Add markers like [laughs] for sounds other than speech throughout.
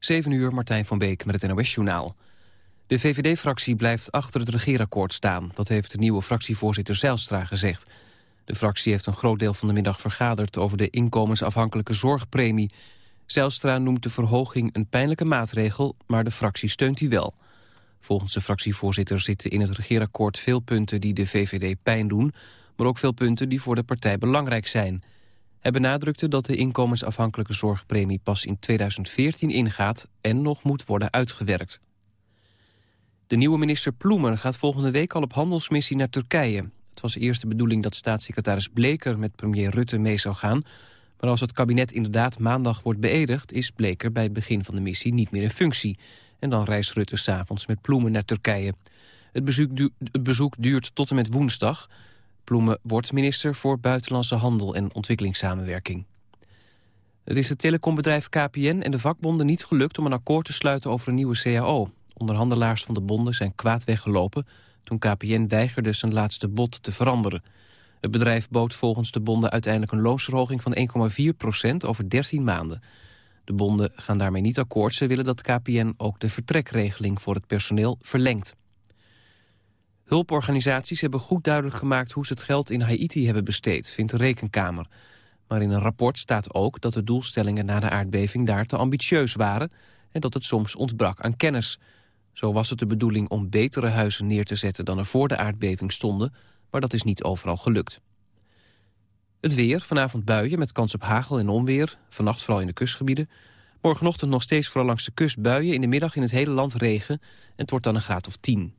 7 uur, Martijn van Beek met het NOS-journaal. De VVD-fractie blijft achter het regeerakkoord staan. Dat heeft de nieuwe fractievoorzitter Zijlstra gezegd. De fractie heeft een groot deel van de middag vergaderd... over de inkomensafhankelijke zorgpremie. Zijlstra noemt de verhoging een pijnlijke maatregel... maar de fractie steunt die wel. Volgens de fractievoorzitter zitten in het regeerakkoord veel punten... die de VVD pijn doen, maar ook veel punten die voor de partij belangrijk zijn... Hij benadrukte dat de inkomensafhankelijke zorgpremie pas in 2014 ingaat en nog moet worden uitgewerkt. De nieuwe minister Ploemer gaat volgende week al op handelsmissie naar Turkije. Het was eerst de bedoeling dat staatssecretaris Bleker met premier Rutte mee zou gaan. Maar als het kabinet inderdaad maandag wordt beëdigd... is Bleker bij het begin van de missie niet meer in functie. En dan reist Rutte s'avonds met Ploemen naar Turkije. Het bezoek duurt tot en met woensdag... Ploemen wordt minister voor Buitenlandse Handel en Ontwikkelingssamenwerking. Het is het telecombedrijf KPN en de vakbonden niet gelukt om een akkoord te sluiten over een nieuwe CAO. Onderhandelaars van de bonden zijn kwaad weggelopen toen KPN weigerde zijn laatste bod te veranderen. Het bedrijf bood volgens de bonden uiteindelijk een loonsverhoging van 1,4 procent over 13 maanden. De bonden gaan daarmee niet akkoord. Ze willen dat KPN ook de vertrekregeling voor het personeel verlengt. Hulporganisaties hebben goed duidelijk gemaakt hoe ze het geld in Haiti hebben besteed, vindt de Rekenkamer. Maar in een rapport staat ook dat de doelstellingen na de aardbeving daar te ambitieus waren en dat het soms ontbrak aan kennis. Zo was het de bedoeling om betere huizen neer te zetten dan er voor de aardbeving stonden, maar dat is niet overal gelukt. Het weer, vanavond buien met kans op hagel en onweer, vannacht vooral in de kustgebieden. Morgenochtend nog steeds vooral langs de kust buien, in de middag in het hele land regen en het wordt dan een graad of 10.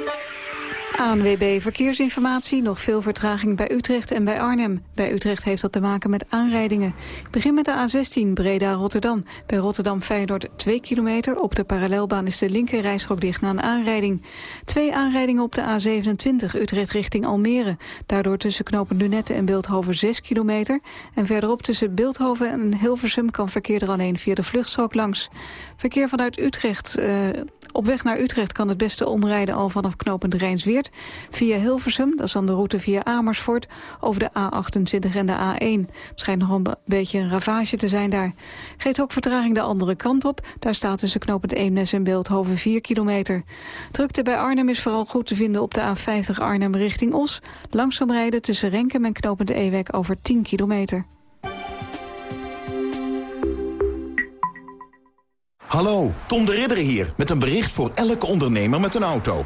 ANWB Verkeersinformatie. Nog veel vertraging bij Utrecht en bij Arnhem. Bij Utrecht heeft dat te maken met aanrijdingen. Begin met de A16 Breda-Rotterdam. Bij Rotterdam Feyenoord 2 kilometer. Op de parallelbaan is de linker rijstrook dicht na een aanrijding. Twee aanrijdingen op de A27 Utrecht richting Almere. Daardoor tussen knopen Lunette en Beeldhoven 6 kilometer. En verderop tussen Beeldhoven en Hilversum kan verkeer er alleen via de vluchtstrook langs. Verkeer vanuit Utrecht... Uh, op weg naar Utrecht kan het beste omrijden al vanaf knopend Rijnsweert. Via Hilversum, dat is dan de route via Amersfoort, over de A28 en de A1. Het schijnt nog een beetje een ravage te zijn daar. Geeft ook vertraging de andere kant op. Daar staat tussen knopend Eemnes en Beeldhoven 4 kilometer. Drukte bij Arnhem is vooral goed te vinden op de A50 Arnhem richting Os. Langzaam rijden tussen Renkem en knopend Ewek over 10 kilometer. Hallo, Tom de Ridder hier met een bericht voor elke ondernemer met een auto.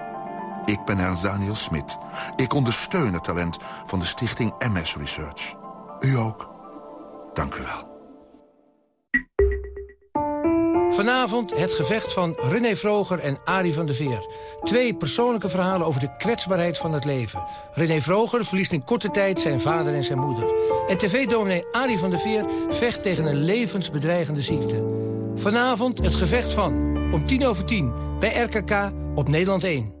Ik ben Ernst Daniel Smit. Ik ondersteun het talent van de stichting MS Research. U ook. Dank u wel. Vanavond het gevecht van René Vroger en Arie van der Veer. Twee persoonlijke verhalen over de kwetsbaarheid van het leven. René Vroger verliest in korte tijd zijn vader en zijn moeder. En tv-dominee Arie van der Veer vecht tegen een levensbedreigende ziekte. Vanavond het gevecht van, om tien over tien, bij RKK op Nederland 1.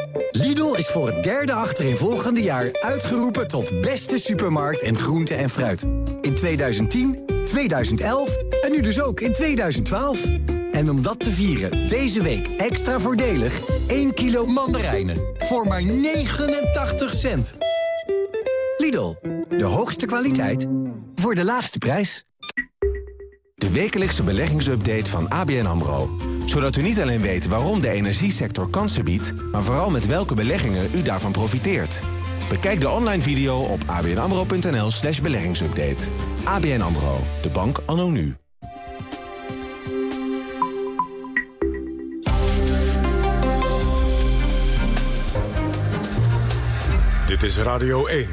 Lidl is voor het derde achterin jaar uitgeroepen tot beste supermarkt en groente en fruit. In 2010, 2011 en nu dus ook in 2012. En om dat te vieren, deze week extra voordelig 1 kilo mandarijnen voor maar 89 cent. Lidl, de hoogste kwaliteit voor de laagste prijs. De wekelijkse beleggingsupdate van ABN AMRO. Zodat u niet alleen weet waarom de energiesector kansen biedt... maar vooral met welke beleggingen u daarvan profiteert. Bekijk de online video op abnamro.nl slash beleggingsupdate. ABN AMRO, de bank anno nu. Dit is Radio 1,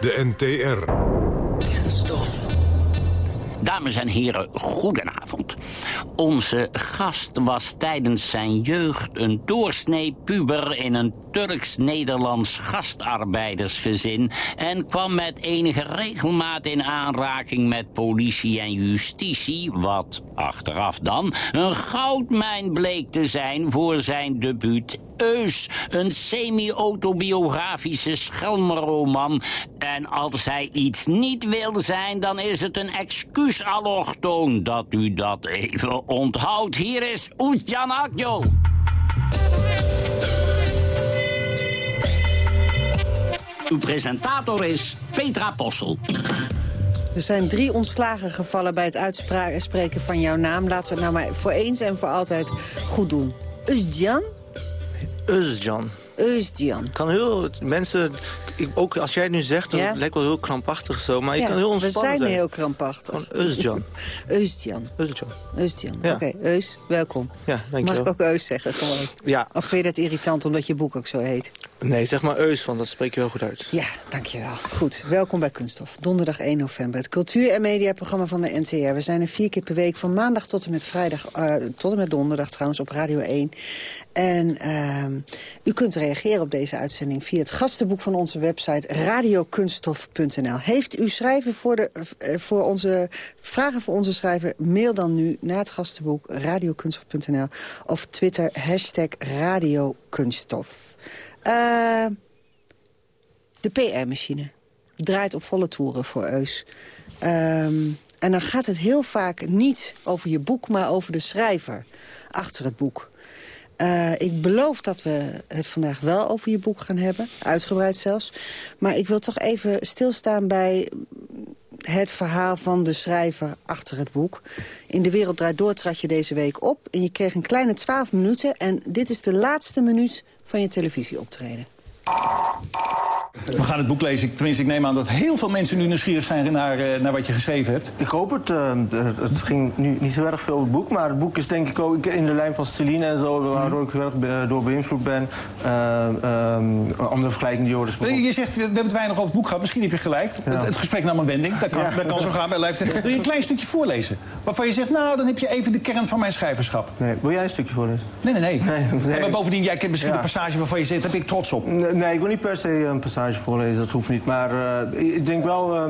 de NTR. Dames en heren, goedenavond. Onze gast was tijdens zijn jeugd een doorsnee puber in een Turks-Nederlands gastarbeidersgezin en kwam met enige regelmaat in aanraking met politie en justitie, wat achteraf dan een goudmijn bleek te zijn voor zijn debuut Eus, een semi-autobiografische schelmenroman. En als hij iets niet wil zijn, dan is het een excuus allochtoon dat u dat even onthoudt. Hier is Oetjan Akjo. Uw presentator is Petra Possel. Er zijn drie ontslagen gevallen bij het uitspreken van jouw naam. Laten we het nou maar voor eens en voor altijd goed doen. Özcan? Özcan. Özcan. Kan heel... Mensen... Ik, ook als jij het nu zegt, Ja? lijkt wel heel krampachtig zo. Maar je Ja, kan heel we ontspannen zijn heel krampachtig. [laughs] Özcan. Ja. Oké, Eus, welkom. Ja, Mag dankjewel. ik ook Eus zeggen gewoon? Ja. Of vind je dat irritant omdat je boek ook zo heet? Nee, zeg maar Eus, want dat spreek je wel goed uit. Ja, dankjewel. Goed, welkom bij Kunststof. Donderdag 1 november. Het cultuur- en mediaprogramma van de NTR. We zijn er vier keer per week van maandag tot en met vrijdag... eh, tot en met donderdag trouwens op Radio 1. En ehm, u kunt reageren op deze uitzending via het gastenboek van onze website radiokunststof.nl. Heeft u schrijven voor, de, eh, voor onze vragen voor onze schrijver? Mail dan nu naar het gastenboek radiokunststof.nl of Twitter hashtag radiokunststof. Eh, de PR-machine draait op volle toeren voor Eus. Ehm, en dan gaat het heel vaak niet over je boek, maar over de schrijver achter het boek. Eh, ik beloof dat we het vandaag wel over je boek gaan hebben, uitgebreid zelfs. Maar ik wil toch even stilstaan bij het verhaal van de schrijver achter het boek. In De Wereld Draait Door trad je deze week op... en je kreeg een kleine 12 minuten... en dit is de laatste minuut van je televisieoptreden. We gaan het boek lezen. Tenminste, ik neem aan dat heel veel mensen nu nieuwsgierig zijn naar, eh, naar wat je geschreven hebt. Ik hoop het. eh, er- het ging nu niet zo erg veel over het boek. Maar het boek is denk ik ook in de lijn van Celine en zo... waardoor ik heel erg be- door beïnvloed ben. Eh, ehm, andere vergelijking die Joris Eh, Je zegt, we hebben het weinig over het boek gehad. Misschien heb je gelijk. Het, het gesprek nam een wending. Dat kan, Ja. dat kan zo gaan bij leeftijd. [laughs] Wil je een klein stukje voorlezen? Waarvan je zegt, nou, dan heb je even de kern van mijn schrijverschap. Nee, wil jij een stukje voorlezen? Nee, nee, nee. Nee, nee. Maar bovendien, jij kent misschien Ja. de passage waarvan je zegt, daar ben ik trots op. Nee, nee, ik wil niet per se een passage voorlezen, dat hoeft niet. Maar eh, ik denk wel... eh,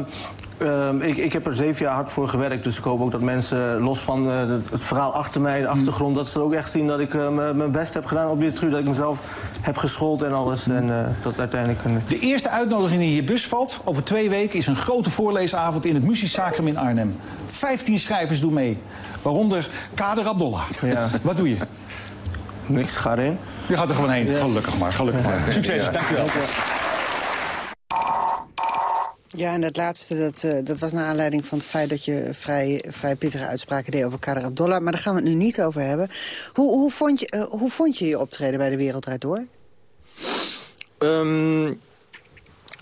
eh, ik, ik heb er zeven jaar hard voor gewerkt, dus ik hoop ook dat mensen, los van eh, het- verhaal achter mij, de achtergrond, dat ze ook echt zien dat ik eh, mijn best heb gedaan op dit truc, dat ik mezelf heb geschoold en alles. En eh, dat uiteindelijk een. De eerste uitnodiging die in je bus valt, over twee weken... is een grote voorleesavond in het Muzisch Sacrum in Arnhem. Vijftien schrijvers doen mee. Waaronder Kader Abdollah. Ja. Wat doe je? Niks, ga erin. Je gaat er gewoon heen. Gelukkig maar, gelukkig maar. Succes, Ja. dankjewel. Ja, en dat laatste, dat, eh, dat was naar aanleiding van het feit... dat je vrij, vrij pittige uitspraken deed over Kader Abdollah. Maar daar gaan we het nu niet over hebben. Hoe, hoe, vond, je, eh, hoe vond je je optreden bij De Wereld Draait Door? Ehm,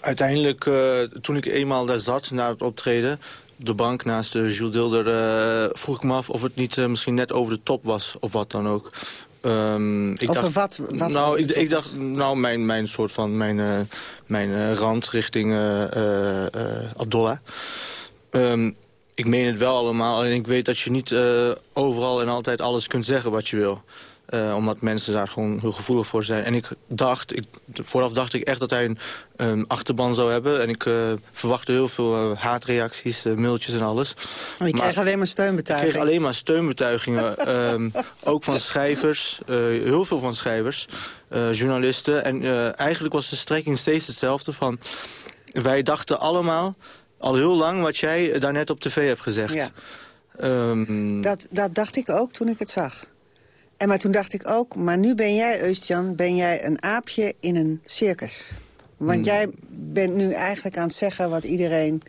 uiteindelijk, eh, toen ik eenmaal daar zat na het optreden... op de bank naast de Jules Dilder... eh, vroeg ik me af of het niet misschien net over de top was of wat dan ook. Ehm, ik Over wat- wat nou, ik, dacht, nou, mijn, mijn soort van, mijn, eh, mijn eh, rand richting eh, Abdollah. Ehm, ik meen het wel allemaal, alleen ik weet dat je niet overal en altijd alles kunt zeggen wat je wil. Eh, omdat mensen daar gewoon heel gevoelig voor zijn. En ik dacht, ik, vooraf dacht ik echt dat hij een achterban zou hebben. En ik eh, verwachtte heel veel eh, haatreacties, mailtjes en alles. Oh, je Maar- kreeg alleen maar ik steunbetuiging. kreeg alleen maar steunbetuigingen. [laughs] ehm, ook van schrijvers, heel veel van schrijvers, journalisten. En eigenlijk was de strekking steeds hetzelfde van... wij dachten allemaal al heel lang wat jij daarnet op tv hebt gezegd. Ja. Ehm, Dat, dat dacht ik ook toen ik het zag. En maar toen dacht ik ook, maar nu ben jij, Eustjan, ben jij een aapje in een circus. Want Hmm. jij bent nu eigenlijk aan het zeggen wat iedereen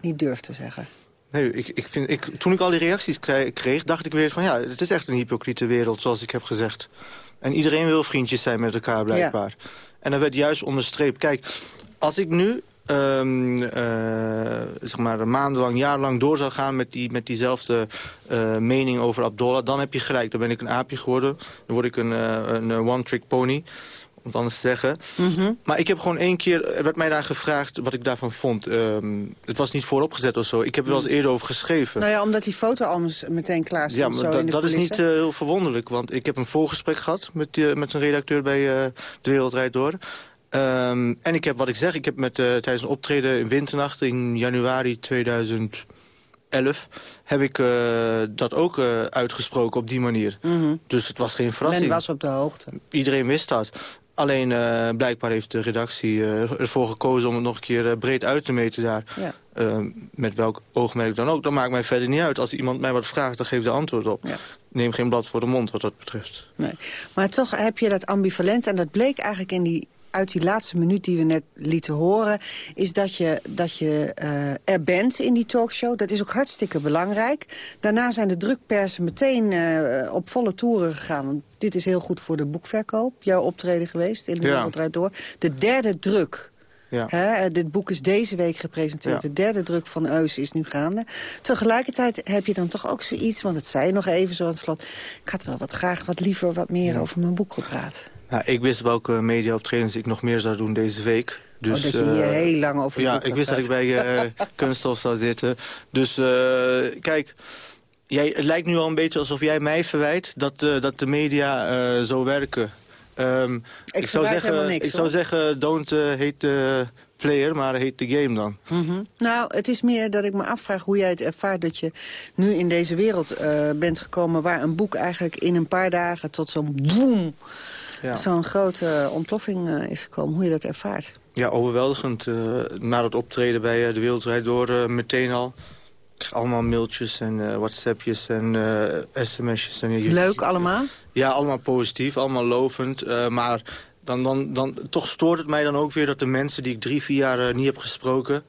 niet durft te zeggen. Nee, ik, ik vind, ik, toen ik al die reacties kreeg, dacht ik weer van... ja, het is echt een hypocriete wereld, zoals ik heb gezegd. En iedereen wil vriendjes zijn met elkaar, blijkbaar. En dat werd juist onderstreept. Kijk, als ik nu... ehm, eh, zeg maar maandenlang, jarenlang door zou gaan met, die, met diezelfde eh, mening over Abdullah... dan heb je gelijk, dan ben ik een aapje geworden. Dan word ik een, eh, een one-trick pony, om het anders te zeggen. Maar ik heb gewoon één keer, er werd mij daar gevraagd wat ik daarvan vond. Ehm, het was niet vooropgezet of zo. Ik heb er wel eens eerder over geschreven. Nou ja, omdat die foto al meteen klaar stond Ja, maar zo dat- in de dat is niet heel verwonderlijk. Want ik heb een voorgesprek gehad met, eh, met een redacteur bij De Wereldrijd Door. Ehm, en ik heb wat ik zeg, ik heb met, eh, tijdens een optreden in Winternacht in januari 2011... heb ik eh, dat ook eh, uitgesproken op die manier. Mhm. Dus het was geen verrassing. Men was op de hoogte. Iedereen wist dat. Alleen blijkbaar heeft de redactie ervoor gekozen om het nog een keer breed uit te meten daar. Ja. Eh, met welk oogmerk dan ook. Dat maakt mij verder niet uit. Als iemand mij wat vraagt, dan geef ik de antwoord op. Neem geen blad voor de mond wat dat betreft. Nee. Maar toch heb je dat ambivalent. En dat bleek eigenlijk in die, uit die laatste minuut die we net lieten horen... is dat je, dat je eh, er bent in die talkshow. Dat is ook hartstikke belangrijk. Daarna zijn de drukpersen meteen eh, op volle toeren gegaan. Want dit is heel goed voor de boekverkoop. Jouw optreden geweest in de Ja. Wereld Door. De derde druk... Ja. Hè, eh, dit boek is deze week gepresenteerd. Ja. De derde druk van Eus is nu gaande. Tegelijkertijd heb je dan toch ook zoiets... want het zei je nog even zo aan het slot... ik had wel wat graag wat liever wat meer over mijn boek gepraat. Nou, ik wist welke mediaoptredens ik nog meer zou doen deze week. Dus, Oh, dat je hier eh, heel lang over Ja, ik wist dat ik bij eh, [laughs] Kunststof zou zitten. Dus eh, kijk, jij, het lijkt nu al een beetje alsof jij mij verwijt... dat, dat de media zo werken. Ehm, zou verwijt zeggen, helemaal niks, ik zou zeggen, don't hate the player, maar hate the game dan. Mhm. Nou, het is meer dat ik me afvraag hoe jij het ervaart... dat je nu in deze wereld bent gekomen... waar een boek eigenlijk in een paar dagen tot zo'n boom... Ja. zo'n grote ontploffing eh, is gekomen. Hoe je dat ervaart. Ja, overweldigend. eh, na het optreden bij eh, De Wereldrijd Door eh, meteen al. Ik kreeg allemaal mailtjes en eh, whatsappjes en eh sms'jes. En, Leuk allemaal? Ja, allemaal positief, allemaal lovend. eh, maar dan, dan, dan, toch stoort het mij dan ook weer dat de mensen die ik drie, vier jaar eh, niet heb gesproken...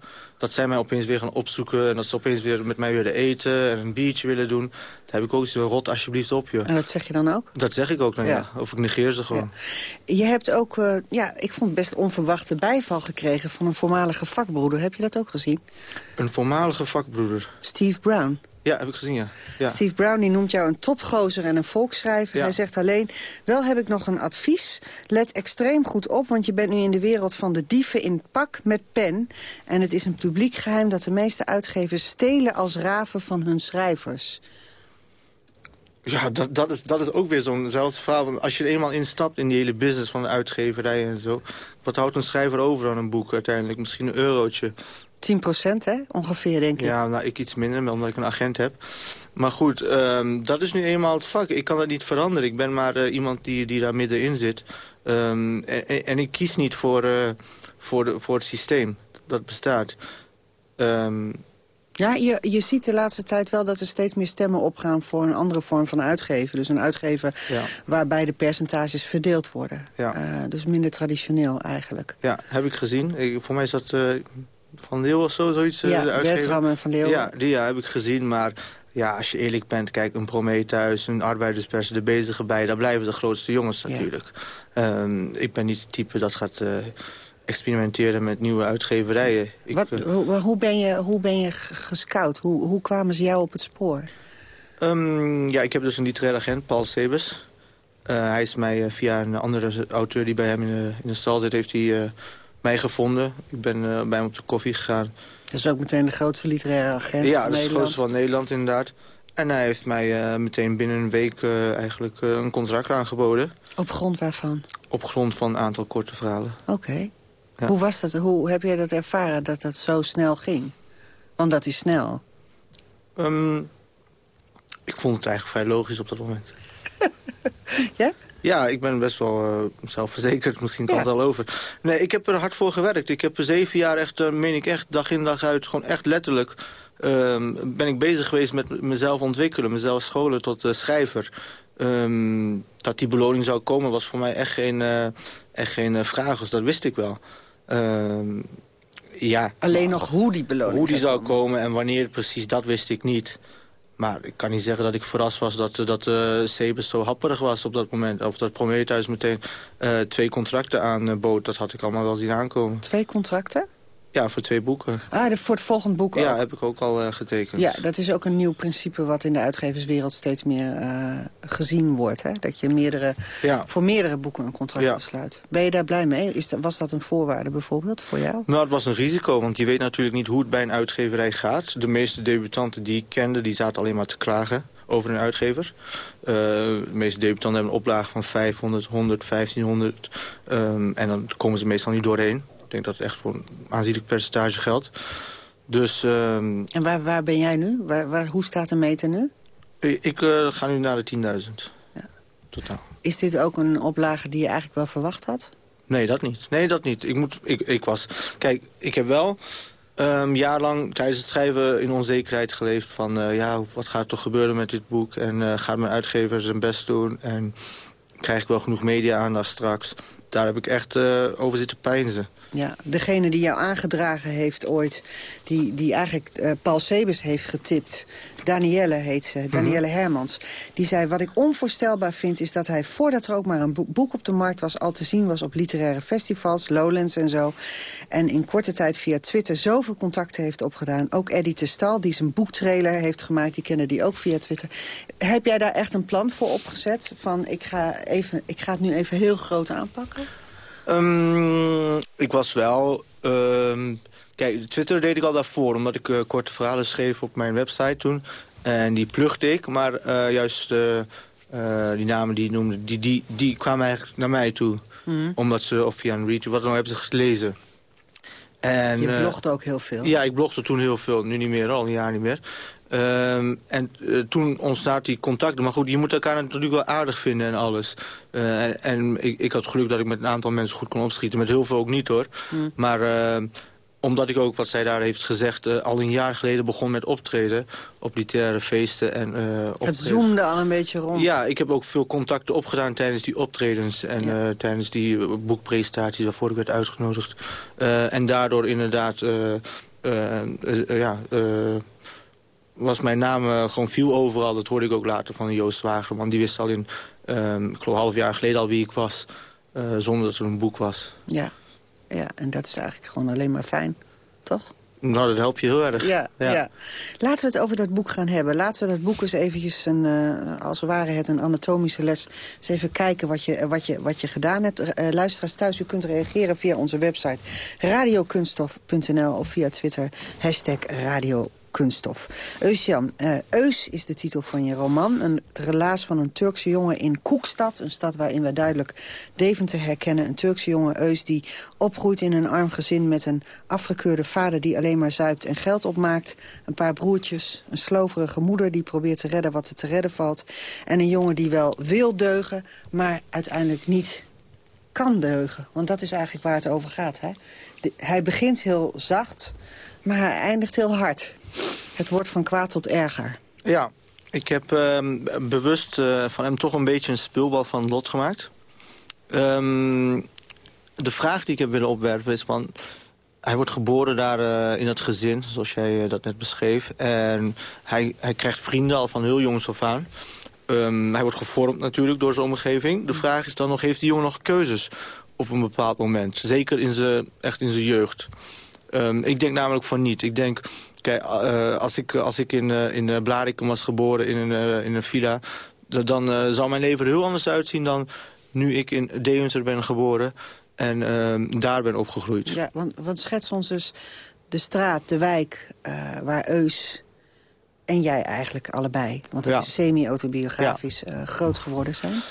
dat zij mij opeens weer gaan opzoeken en dat ze opeens weer met mij willen eten... en een biertje willen doen. Daar heb ik ook zo rot alsjeblieft op, je. En dat zeg je dan ook? Dat zeg ik ook, nou ja. Ja. Of ik negeer ze gewoon. Je hebt ook, eh, ja, ik vond best onverwachte bijval gekregen... van een voormalige vakbroeder. Heb je dat ook gezien? Een voormalige vakbroeder. Steve Brown. Ja, heb ik gezien, ja. ja. Steve Brown die noemt jou een topgozer en een volksschrijver. Ja. Hij zegt alleen, wel heb ik nog een advies. Let extreem goed op, want je bent nu in de wereld van de dieven in pak met pen. En het is een publiek geheim dat de meeste uitgevers stelen als raven van hun schrijvers. Ja, dat, dat, is, dat is ook weer zo'n zelfs verhaal. Want Als je er eenmaal instapt in die hele business van de uitgeverij en zo... wat houdt een schrijver over aan een boek uiteindelijk? Misschien een eurotje. 10 procent, hè? Ongeveer, denk ik. Ja, nou, ik iets minder, omdat ik een agent heb. Maar goed, ehm, dat is nu eenmaal het vak. Ik kan dat niet veranderen. Ik ben maar eh, iemand die, die daar middenin zit. Ehm, en, ik kies niet voor, eh, voor, de, voor het systeem dat bestaat. Ehm, Ja, je, je ziet de laatste tijd wel dat er steeds meer stemmen opgaan... voor een andere vorm van uitgeven. Dus een uitgever Ja. waarbij de percentages verdeeld worden. Ja. Eh, dus minder traditioneel eigenlijk. ja, heb ik gezien. Ik, voor mij is dat Van Leeuwen of zo, zoiets. eh, Ja, de uitgever. Bertram en Van Leeuwen. Ja, die ja, heb ik gezien. Maar ja, als je eerlijk bent, kijk, een Prometheus, een arbeiderspers, de bezige bij, daar blijven de grootste jongens natuurlijk. Ehm, ik ben niet het type dat gaat eh, experimenteren met nieuwe uitgeverijen. Ik, Wat, eh, hoe, hoe ben je, hoe ben je gescout? Hoe, hoe kwamen ze jou op het spoor? Ehm, ja, ik heb dus een literair agent, Paul Sebes. Hij is mij via een andere auteur die bij hem in de, in de stal zit, heeft hij mij gevonden. Ik ben eh, bij hem op de koffie gegaan. Dat is ook meteen de grootste literaire agent ja, van dat is het Nederland. grootste van Nederland inderdaad. En hij heeft mij eh, meteen binnen een week eh, eigenlijk een contract aangeboden. Op grond waarvan? Op grond van een aantal korte verhalen. Oké. Ja. Hoe was dat? Hoe heb jij dat ervaren dat dat zo snel ging? Want dat is snel. Ehm, ik vond het eigenlijk vrij logisch op dat moment. [laughs] ja? Ja, ik ben best wel eh, zelfverzekerd. Misschien kan Ja. het al over. Nee, ik heb er hard voor gewerkt. Ik heb er zeven jaar echt, eh, meen ik echt, dag in dag uit... gewoon echt letterlijk ehm, ben ik bezig geweest met mezelf ontwikkelen, mezelf scholen tot uh, schrijver. Ehm, dat die beloning zou komen was voor mij echt geen, uh, echt geen vraag, dus dat wist ik wel. Ehm, ja. Alleen nog hoe die beloning Hoe die zou komen. en wanneer precies, dat wist ik niet. Maar ik kan niet zeggen dat ik verrast was dat, dat uh, zo happerig was op dat moment. Of dat Prometheus meteen uh, twee contracten aanbood. Dat had ik allemaal wel zien aankomen. Twee contracten? Ja, voor twee boeken. Ah, de, voor het volgende boek Ja, heb ik ook al uh, getekend. Ja, dat is ook een nieuw principe wat in de uitgeverswereld steeds meer uh, gezien wordt. Hè? Dat je meerdere, ja. voor meerdere boeken een contract ja. sluit. Ben je daar blij mee? Is dat, was dat een voorwaarde bijvoorbeeld voor jou? Nou, het was een risico, want je weet natuurlijk niet hoe het bij een uitgeverij gaat. De meeste debutanten die ik kende, die zaten alleen maar te klagen over een uitgever. Uh, de meeste debutanten hebben een oplage van 500, 100, 1500. Um, en dan komen ze meestal niet doorheen. Ik denk dat het echt voor een aanzienlijk percentage geldt. Dus, um, en waar, waar ben jij nu? Waar, waar, hoe staat de meter nu? Ik uh, ga nu naar de 10.000. Ja. Totaal. Is dit ook een oplage die je eigenlijk wel verwacht had? Nee, dat niet. Nee, dat niet. Ik, moet, ik, ik was... Kijk, ik heb wel um, jaarlang tijdens het schrijven in onzekerheid geleefd... van uh, ja, wat gaat er toch gebeuren met dit boek? En uh, gaat mijn uitgever zijn best doen? En krijg ik wel genoeg media-aandacht straks? Daar heb ik echt over zitten peinzen. Ja, degene die jou aangedragen heeft ooit, die, die eigenlijk uh, Paul Sebes heeft getipt. Danielle heet ze, Danielle Mhm. Hermans. Die zei, wat ik onvoorstelbaar vind is dat hij voordat er ook maar een boek op de markt was... al te zien was op literaire festivals, Lowlands en zo. En in korte tijd via Twitter zoveel contacten heeft opgedaan. Ook Eddie Testal, die zijn boektrailer heeft gemaakt, die kennen die ook via Twitter. Heb jij daar echt een plan voor opgezet? Van ik ga, even, ik ga het nu even heel groot aanpakken? Um, ik was wel... Um, kijk, Twitter deed ik al daarvoor, omdat ik uh, korte verhalen schreef op mijn website toen. En die plugde ik, maar uh, juist uh, die namen die ik noemde, die, die, die kwamen eigenlijk naar mij toe. Mm. Omdat ze, of via een retweet, wat dan hebben ze gelezen. En, Je blogde ook heel veel. Ja, ik blogde toen heel veel, nu niet meer, al een jaar niet meer. Um, en uh, toen ontstaat die contacten. Maar goed, je moet elkaar natuurlijk wel aardig vinden en alles. Uh, en en ik, ik had geluk dat ik met een aantal mensen goed kon opschieten. Met heel veel ook niet hoor. Mm. Maar uh, omdat ik ook, wat zij daar heeft gezegd... al een jaar geleden begon met optreden op literaire feesten. En, Het zoomde al een beetje rond. Ja, ik heb ook veel contacten opgedaan tijdens die optredens. En ja. tijdens die boekpresentaties waarvoor ik werd uitgenodigd. en daardoor inderdaad... ja, was mijn naam uh, gewoon viel overal. Dat hoorde ik ook later van Joost Wagerman. Die wist al in, um, ik geloof, half jaar geleden al wie ik was. Uh, zonder dat er een boek was. Ja. ja, en dat is eigenlijk gewoon alleen maar fijn, toch? Nou, dat helpt je heel erg. Ja, ja. ja. Laten we het over dat boek gaan hebben. Laten we dat boek eens eventjes, een, uh, als het ware het een anatomische les... eens even kijken wat je, wat je, wat je gedaan hebt. Uh, luisteraars thuis, u kunt reageren via onze website radiokunstof.nl... of via Twitter, hashtag radio kunststof. Eusjan, uh, Eus is de titel van je roman. Een, het relaas van een Turkse jongen in Koekstad. Een stad waarin we duidelijk Deventer herkennen. Een Turkse jongen, Eus, die opgroeit in een arm gezin... met een afgekeurde vader die alleen maar zuipt en geld opmaakt. Een paar broertjes, een sloverige moeder die probeert te redden wat er te redden valt. En een jongen die wel wil deugen, maar uiteindelijk niet kan deugen. Want dat is eigenlijk waar het over gaat. Hè? Hij begint heel zacht, maar hij eindigt heel hard. Het wordt van kwaad tot erger. Ja, ik heb uh, bewust uh, van hem toch een beetje een speelbal van lot gemaakt. Um, de vraag die ik heb willen opwerpen is van... Hij wordt geboren daar uh, in het gezin, zoals jij dat net beschreef. En hij, hij krijgt vrienden al van heel jongs af aan. Um, hij wordt gevormd natuurlijk door zijn omgeving. De vraag is dan nog, heeft die jongen nog keuzes op een bepaald moment? Zeker in zijn, echt in zijn jeugd. Ik denk namelijk van niet. Ik denk, kijk, uh, als ik, als ik in, uh, in Blarikum was geboren in een, in een villa... dan zou mijn leven er heel anders uitzien dan nu ik in Deventer ben geboren... en uh, daar ben opgegroeid. Ja, want, want schets ons dus de straat, de wijk waar Eus en jij eigenlijk allebei... want het Ja. is semi-autobiografisch uh, groot geworden zijn.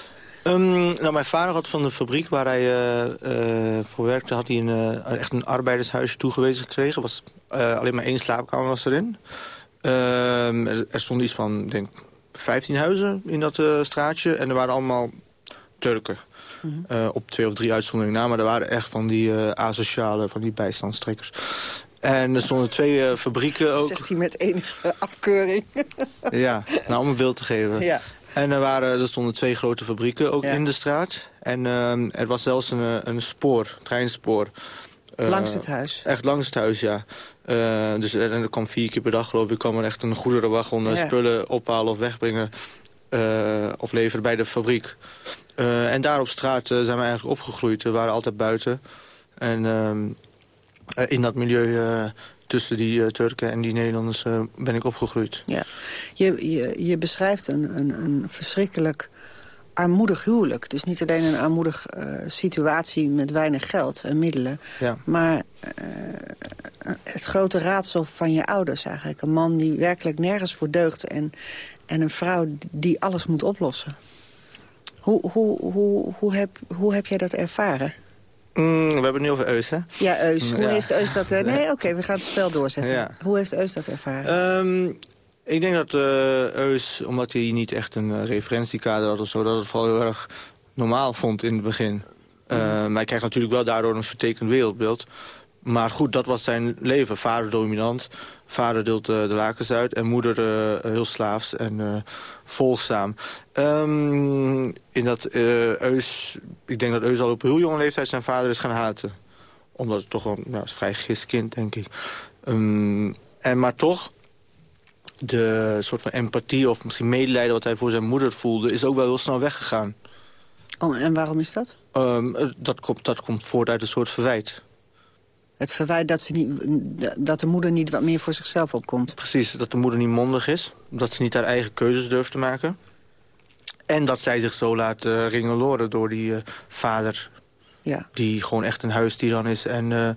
Um, nou, mijn vader had van de fabriek waar hij uh, uh, voor werkte... had hij een, uh, echt een arbeidershuisje toegewezen gekregen. Was, alleen maar één slaapkamer was erin. Um, er, stond iets van, ik denk 15 huizen in dat straatje. En er waren allemaal Turken. Uh, op twee of drie uitzonderingen na. Maar er waren echt van die asociale, van die bijstandstrekkers. En er stonden twee eh, fabrieken ook. Zegt hij met enige afkeuring. ja, nou om een beeld te geven. Ja. En er, waren, er stonden twee grote fabrieken ook in de straat. En ehm, er was zelfs een, een spoor, treinspoor. Uh, langs het huis? Echt langs het huis, ja. Uh, dus en er kwam vier keer per dag, geloof ik, kwam er echt een goederenwagon... Ja. spullen ophalen of wegbrengen uh, of leveren bij de fabriek. en daar op straat zijn we eigenlijk opgegroeid. We waren altijd buiten. En ehm, in dat milieu tussen die uh, Turken en die Nederlanders uh, ben ik opgegroeid. Ja. Je, je, je beschrijft een, een, een verschrikkelijk armoedig huwelijk. Dus niet alleen een armoedig uh, situatie met weinig geld en middelen... Ja. maar het grote raadsel van je ouders eigenlijk. Een man die werkelijk nergens voor deugt... en, en een vrouw die alles moet oplossen. Hoe, hoe, hoe, hoe, heb, hoe heb jij dat ervaren? Mm, we hebben het nu over Eus, hè? Ja, Eus. Hoe heeft Eus dat... Uh, nee, oké, we gaan het spel doorzetten. Ja. Hoe heeft Eus dat ervaren? Um, ik denk dat uh, Eus, omdat hij niet echt een referentiekader had of zo... dat het vooral heel erg normaal vond in het begin. Uh, maar hij krijgt natuurlijk wel daardoor een vertekend wereldbeeld. Maar goed, dat was zijn leven. Vader dominant, vader deelt de lakens uit... en moeder heel slaafs en volgzaam. Um, in dat Eus, ik denk dat Eus al op heel jonge leeftijd zijn vader is gaan haten. Omdat het toch wel nou, een vrij gist kind, denk ik. Um, en, maar toch, de soort van empathie of misschien medelijden... wat hij voor zijn moeder voelde, is ook wel heel snel weggegaan. Oh, en waarom is dat? Um, dat, komt, dat komt voort uit een soort verwijt. Het verwijt dat, ze niet, dat de moeder niet wat meer voor zichzelf opkomt. Precies, dat de moeder niet mondig is. Dat ze niet haar eigen keuzes durft te maken. En dat zij zich zo laat uh, ringeloren door die uh, vader... Ja. Die gewoon echt een huistiran is en uh,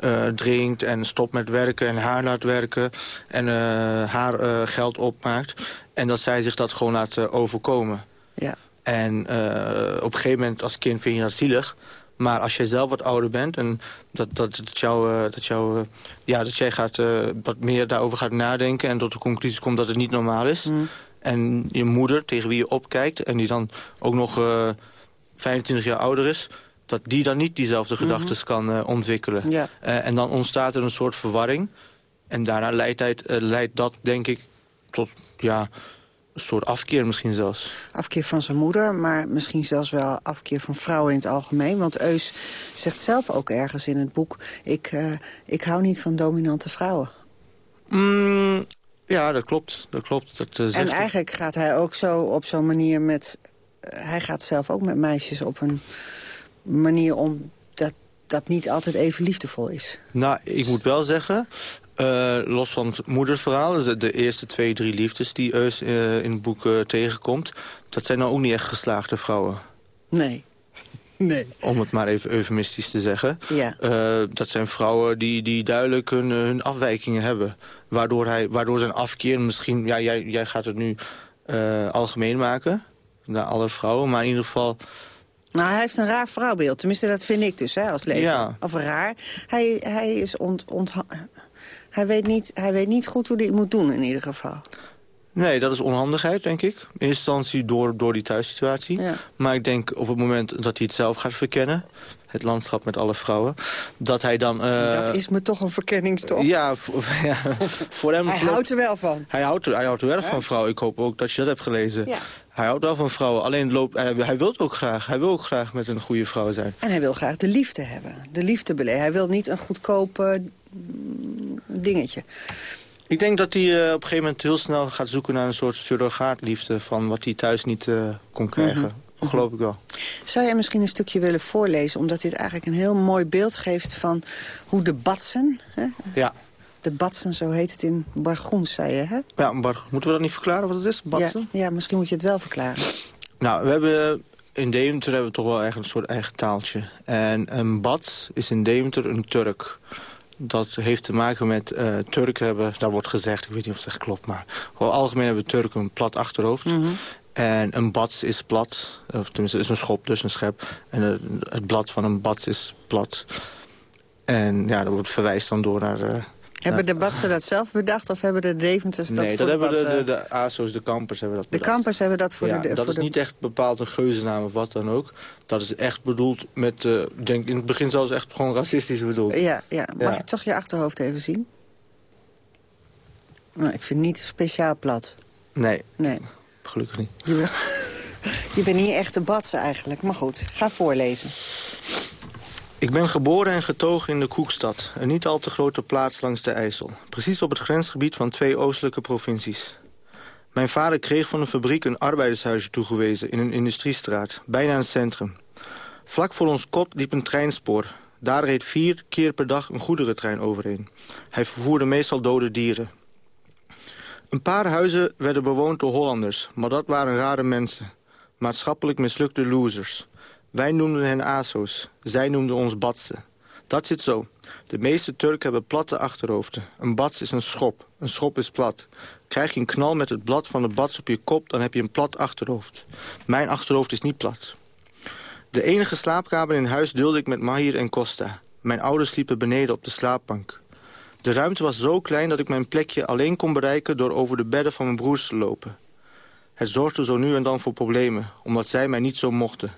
uh, drinkt en stopt met werken en haar laat werken. En haar geld opmaakt. En dat zij zich dat gewoon laat overkomen. Ja. En op een gegeven moment als kind vind je dat zielig. Maar als jij zelf wat ouder bent en dat, dat, dat, jou, dat, jou, ja, dat jij gaat, wat meer daarover gaat nadenken... en tot de conclusie komt dat het niet normaal is... Mm. en je moeder tegen wie je opkijkt... en die dan ook nog 25 jaar ouder is dat die dan niet diezelfde gedachten mm -hmm. kan uh, ontwikkelen. Ja. Uh, en dan ontstaat er een soort verwarring. En daarna leidt, hij, uh, leidt dat, denk ik, tot ja, een soort afkeer misschien zelfs. Afkeer van zijn moeder, maar misschien zelfs wel afkeer van vrouwen in het algemeen. Want Eus zegt zelf ook ergens in het boek... ik, ik hou niet van dominante vrouwen. Mm, ja, dat klopt. Dat klopt. Dat, en zegt eigenlijk gaat hij ook zo op zo'n manier met... hij gaat zelf ook met meisjes op een manier om dat dat niet altijd even liefdevol is. Nou, ik moet wel zeggen, uh, los van het moedersverhaal... de, de eerste twee, drie liefdes die Eus uh, in het boek uh, tegenkomt... dat zijn nou ook niet echt geslaagde vrouwen. Nee. [laughs] Nee. Om het maar even eufemistisch te zeggen. Ja. dat zijn vrouwen die, die duidelijk hun, hun afwijkingen hebben. Waardoor, hij, waardoor zijn afkeer misschien... Ja, jij, jij gaat het nu algemeen maken naar alle vrouwen... maar in ieder geval... Nou, hij heeft een raar vrouwbeeld. Tenminste, dat vind ik dus, hè, als lezer. Ja. Of raar. Hij, hij, is ont, ont, hij, weet niet, hij weet niet goed hoe hij het moet doen, in ieder geval. Nee, dat is onhandigheid, denk ik. In eerste instantie door, door die thuissituatie. Ja. Maar ik denk op het moment dat hij het zelf gaat verkennen... het landschap met alle vrouwen, dat hij dan... Uh, dat is me toch een verkenningstocht. Ja, voor, [laughs] ja, voor hem... hij houdt er wel van. Hij houdt er, hij houdt er Ja? van vrouwen. Ik hoop ook dat je dat hebt gelezen. Ja. Hij houdt wel van vrouwen, alleen loopt, hij, hij wil het ook graag. Hij wil ook graag met een goede vrouw zijn. En hij wil graag de liefde hebben. De liefde beleven. Hij wil niet een goedkoop eh, dingetje. Ik denk dat hij uh, op een gegeven moment heel snel gaat zoeken naar een soort surrogaatliefde... van wat hij thuis niet uh, kon krijgen. Mhm. Dat geloof ik wel. Zou jij misschien een stukje willen voorlezen? Omdat dit eigenlijk een heel mooi beeld geeft van hoe de batsen... Hè? Ja. De batsen, zo heet het in Bargoens, zei je, hè? Ja, moeten we dat niet verklaren wat het is, batsen? Ja, ja, misschien moet je het wel verklaren. Nou, we hebben... In Deventer hebben we toch wel echt een soort eigen taaltje. En een bats is in Deventer een Turk. Dat heeft te maken met uh, Turken hebben, daar wordt gezegd, ik weet niet of het echt klopt... maar gewoon algemeen hebben Turken een plat achterhoofd. Mm -hmm. En een bats is plat, of tenminste is een schop, dus een schep. En het, het blad van een bats is plat. En ja, dat wordt verwijst dan door naar... Uh, Hebben de Batsen dat zelf bedacht of hebben de Deventers dat nee, voor dat de hebben de, de, de ASO's, de campers hebben dat De bedacht. campers hebben dat voor ja, de... dat voor is de... niet echt bepaald een geuzennaam of wat dan ook. Dat is echt bedoeld met, ik denk in het begin zelfs echt gewoon racistisch bedoeld. Ja, ja. mag Ja. je toch je achterhoofd even zien? Nou, ik vind het niet speciaal plat. Nee, Nee. gelukkig niet. Je, bent- [laughs] je bent niet echt de Batsen eigenlijk. Maar goed, ga voorlezen. Ik ben geboren en getogen in de Koekstad, een niet al te grote plaats langs de IJssel. Precies op het grensgebied van twee oostelijke provincies. Mijn vader kreeg van de fabriek een arbeidershuisje toegewezen in een industriestraat, bijna een centrum. Vlak voor ons kot liep een treinspoor. Daar reed vier keer per dag een goederentrein overheen. Hij vervoerde meestal dode dieren. Een paar huizen werden bewoond door Hollanders, maar dat waren rare mensen. Maatschappelijk mislukte losers. Wij noemden hen ASO's, zij noemden ons batsen. Dat zit zo. De meeste Turken hebben platte achterhoofden. Een bats is een schop, een schop is plat. Krijg je een knal met het blad van de bats op je kop, dan heb je een plat achterhoofd. Mijn achterhoofd is niet plat. De enige slaapkamer in huis deelde ik met Mahir en Costa. Mijn ouders sliepen beneden op de slaapbank. De ruimte was zo klein dat ik mijn plekje alleen kon bereiken... door over de bedden van mijn broers te lopen. Het zorgde zo nu en dan voor problemen, omdat zij mij niet zo mochten.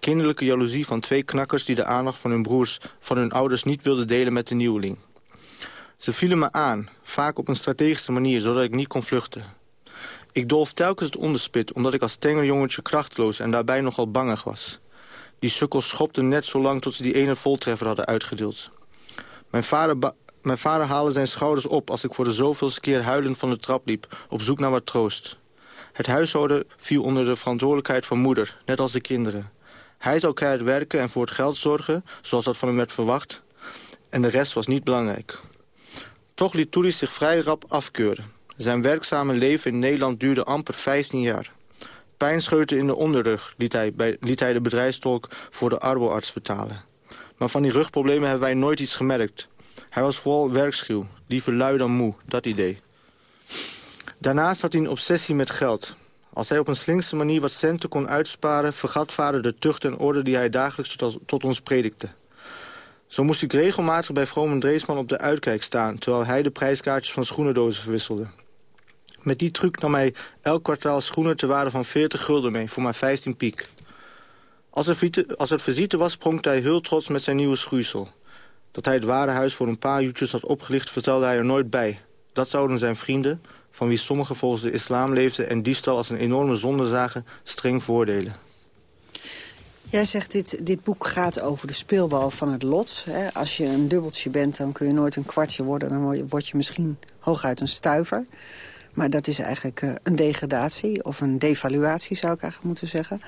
Kinderlijke jaloezie van twee knakkers die de aandacht van hun broers... van hun ouders niet wilden delen met de nieuweling. Ze vielen me aan, vaak op een strategische manier, zodat ik niet kon vluchten. Ik dolf telkens het onderspit, omdat ik als tenger jongetje krachteloos... en daarbij nogal bangig was. Die sukkels schopten net zo lang tot ze die ene voltreffer hadden uitgedeeld. Mijn vader, mijn vader haalde zijn schouders op als ik voor de zoveelste keer huilend van de trap liep... op zoek naar wat troost. Het huishouden viel onder de verantwoordelijkheid van moeder, net als de kinderen. Hij zou keihard werken en voor het geld zorgen, zoals dat van hem werd verwacht. En de rest was niet belangrijk. Toch liet Toeris zich vrij rap afkeuren. Zijn werkzame leven in Nederland duurde amper 15 jaar. Pijnscheuten in de onderrug liet hij, bij, de bedrijfstolk voor de arboarts vertalen. Maar van die rugproblemen hebben wij nooit iets gemerkt. Hij was vooral werkschuw, liever lui dan moe, dat idee. Daarnaast had hij een obsessie met geld. Als hij op een slinkse manier wat centen kon uitsparen... vergat vader de tucht en orde die hij dagelijks tot, tot ons predikte. Zo moest ik regelmatig bij Vroom Dreesman op de uitkijk staan... terwijl hij de prijskaartjes van schoenendozen verwisselde. Met die truc nam hij elk kwartaal schoenen ter waarde van 40 gulden mee... voor maar 15 piek. Als visite, als visite was, pronkt hij heel trots met zijn nieuwe schoeisel. Dat hij het warenhuis voor een paar uurtjes had opgelicht... vertelde hij er nooit bij. Dat zouden zijn vrienden, van wie sommigen volgens de islam leefden... en diefstal als een enorme zonde zagen, streng voordelen. Jij zegt, dit, dit boek gaat over de speelbal van het lot. Hè? Als je een dubbeltje bent, dan kun je nooit een kwartje worden. Dan word je, misschien hooguit een stuiver. Maar dat is eigenlijk eh, een degradatie, of een devaluatie zou ik eigenlijk moeten zeggen.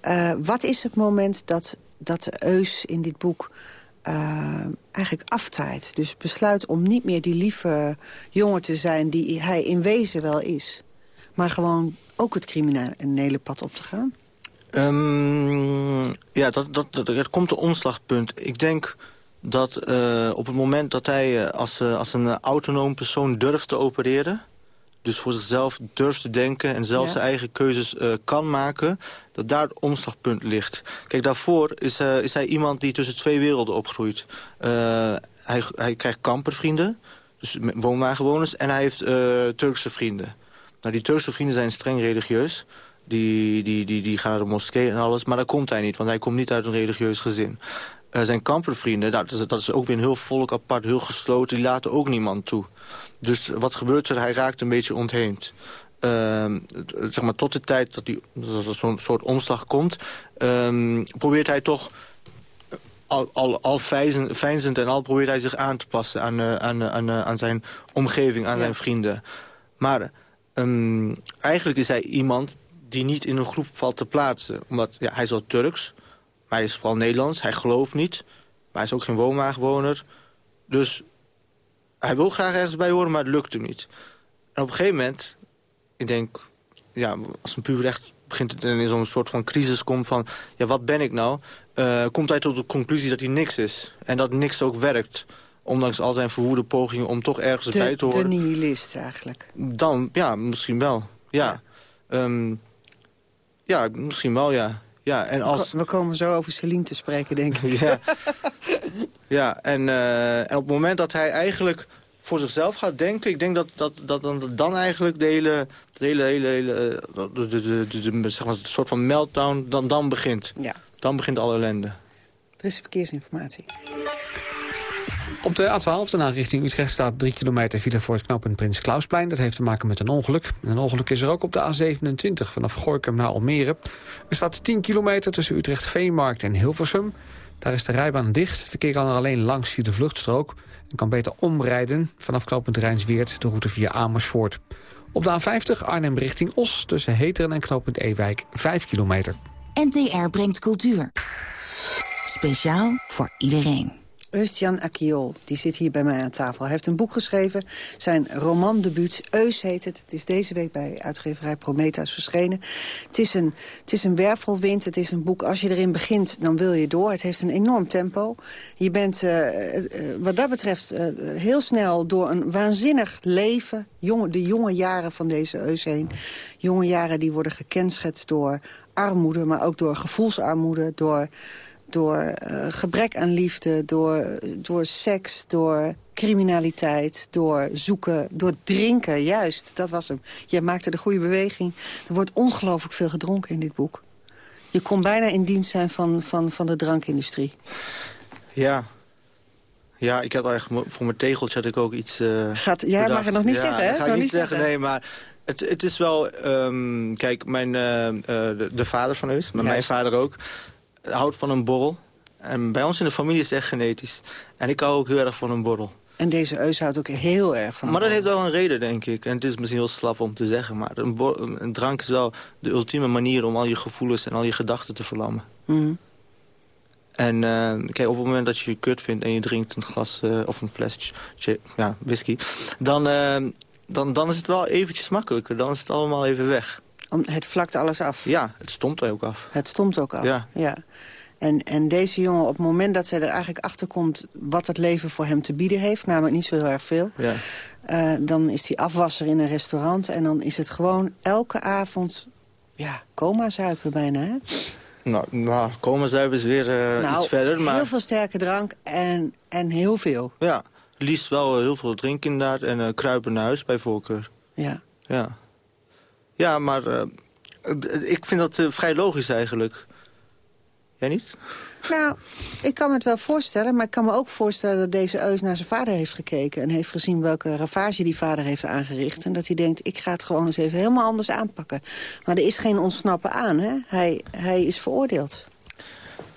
Eh, wat is het moment dat, dat Eus in dit boek eh, eigenlijk aftaait? Dus besluit om niet meer die lieve jongen te zijn die hij in wezen wel is. Maar gewoon ook het criminele pad op te gaan? Ehm, ja, dat, dat, dat, komt een omslagpunt. Ik denk dat eh, op het moment dat hij eh, als, als een autonoom persoon durft te opereren... dus voor zichzelf durft te denken en zelf Ja. zijn eigen keuzes eh, kan maken... dat daar het omslagpunt ligt. Kijk, daarvoor is, eh, is hij iemand die tussen twee werelden opgroeit. Eh, hij, hij krijgt kampervrienden, dus woonwagenwoners... en hij heeft Turkse vrienden. Nou, die Turkse vrienden zijn streng religieus... Die, die, die, die gaan naar de moskee en alles. Maar daar komt hij niet, want hij komt niet uit een religieus gezin. Eh, zijn kampervrienden, nou, dat, is, dat is ook weer een heel volk apart, heel gesloten. Die laten ook niemand toe. Dus wat gebeurt er? Hij raakt een beetje ontheemd. Ehm, zeg maar, tot de tijd dat, die- dat er zo'n soort omslag komt... ehm, probeert hij toch al, al, al veinzend en al probeert hij zich aan te passen aan, eh, aan, eh, aan, aan zijn omgeving, aan zijn vrienden. Maar ehm, eigenlijk is hij iemand die niet in een groep valt te plaatsen. Omdat ja, hij is wel Turks, maar hij is vooral Nederlands. Hij gelooft niet, maar hij is ook geen woonwagenwoner. Dus hij wil graag ergens bij horen, maar het lukt hem niet. En op een gegeven moment, ik denk, ja, als een puber echt begint het in zo'n soort van crisis komt van... ja, wat ben ik nou? Eh, komt hij tot de conclusie dat hij niks is. En dat niks ook werkt. Ondanks al zijn verwoede pogingen om toch ergens bij De, te de horen. nihilist eigenlijk. Dan, ja, misschien wel. Ja, ja, ja misschien wel, ja. Ja en als... We komen zo over Celine te spreken, denk ik. [laughs] Ja, [laughs] ja en, eh, en op het moment dat hij eigenlijk voor zichzelf gaat denken. Ik denk dat, dat, dat, dan, dan eigenlijk de hele, de hele, hele, hele de, de, de, de, zeg maar, een soort van meltdown dan, dan begint. Ja. Dan begint alle ellende. Er is verkeersinformatie. Op de A12 daarna richting Utrecht staat 3 kilometer file voor het Prins Klausplein. Dat heeft te maken met een ongeluk. Een ongeluk is er ook op de A27 vanaf Gorkum naar Almere. Er staat 10 kilometer tussen Utrecht Veenmarkt en Hilversum. Daar is de rijbaan dicht. Het verkeer kan er alleen langs via de vluchtstrook. En kan beter omrijden vanaf knooppunt Rijnsweert de route via Amersfoort. Op de A50 Arnhem richting Os tussen Heteren en knooppunt Ewijk 5 kilometer. NTR brengt cultuur. Speciaal voor iedereen. Eustjan Akiol, die zit hier bij mij aan tafel. Hij heeft een boek geschreven, zijn romandebuut Eus heet het. Het is deze week bij uitgeverij Prometheus verschenen. Het is, een, het is een wervelwind, het is een boek, als je erin begint, dan wil je door. Het heeft een enorm tempo. Je bent uh, uh, wat dat betreft heel snel door een waanzinnig leven... De jonge jaren van deze Eus heen. Jonge jaren die worden gekenschetst door armoede, maar ook door gevoelsarmoede... door door uh, gebrek aan liefde, door, door seks, door criminaliteit, door zoeken, door drinken. Juist, dat was hem. Je maakte de goede beweging. Er wordt ongelooflijk veel gedronken in dit boek. Je kon bijna in dienst zijn van, van, van de drankindustrie. Ja. Ja, ik had eigenlijk voor mijn tegeltje had ik ook iets uh, Gaat, Jij mag het nog niet ja, zeggen, hè? ga ik niet zeggen, nee, maar... Het, het is wel... Um, kijk, mijn, uh, de, de, vader van Eus, maar Juist. mijn vader ook houdt van een borrel. En bij ons in de familie is het echt genetisch. En ik hou ook heel erg van een borrel. En deze Eus houdt ook heel erg van Maar dat heeft wel een reden, denk ik. En het is misschien heel slap om te zeggen. Maar een, een drank is wel de ultieme manier om al je gevoelens en al je gedachten te verlammen. Mm. En uh, kijk, op het moment dat je je kut vindt en je drinkt een glas uh, of een flesje ja, whisky... Dan, uh, dan, dan is het wel eventjes makkelijker. Dan is het allemaal even weg. Om, het vlakt alles af? Ja, het stomt ook af. Het stomt ook af, ja. ja. En, en deze jongen, op het moment dat hij er eigenlijk achter komt... wat het leven voor hem te bieden heeft, namelijk niet zo heel erg veel... Ja. Uh, dan is hij afwasser in een restaurant... en dan is het gewoon elke avond ja, coma-zuipen bijna, hè? Nou, nou coma-zuipen is weer uh, nou, iets verder. Maar... heel veel sterke drank en, en heel veel. Ja, liefst wel heel veel drinken inderdaad en uh, kruipen naar huis bij voorkeur. Ja. Ja. Ja, maar uh, ik vind dat uh, vrij logisch eigenlijk. Jij niet? Nou, ik kan me het wel voorstellen, maar ik kan me ook voorstellen... dat deze Eus naar zijn vader heeft gekeken... en heeft gezien welke ravage die vader heeft aangericht. En dat hij denkt, ik ga het gewoon eens even helemaal anders aanpakken. Maar er is geen ontsnappen aan, hè? Hij, hij is veroordeeld.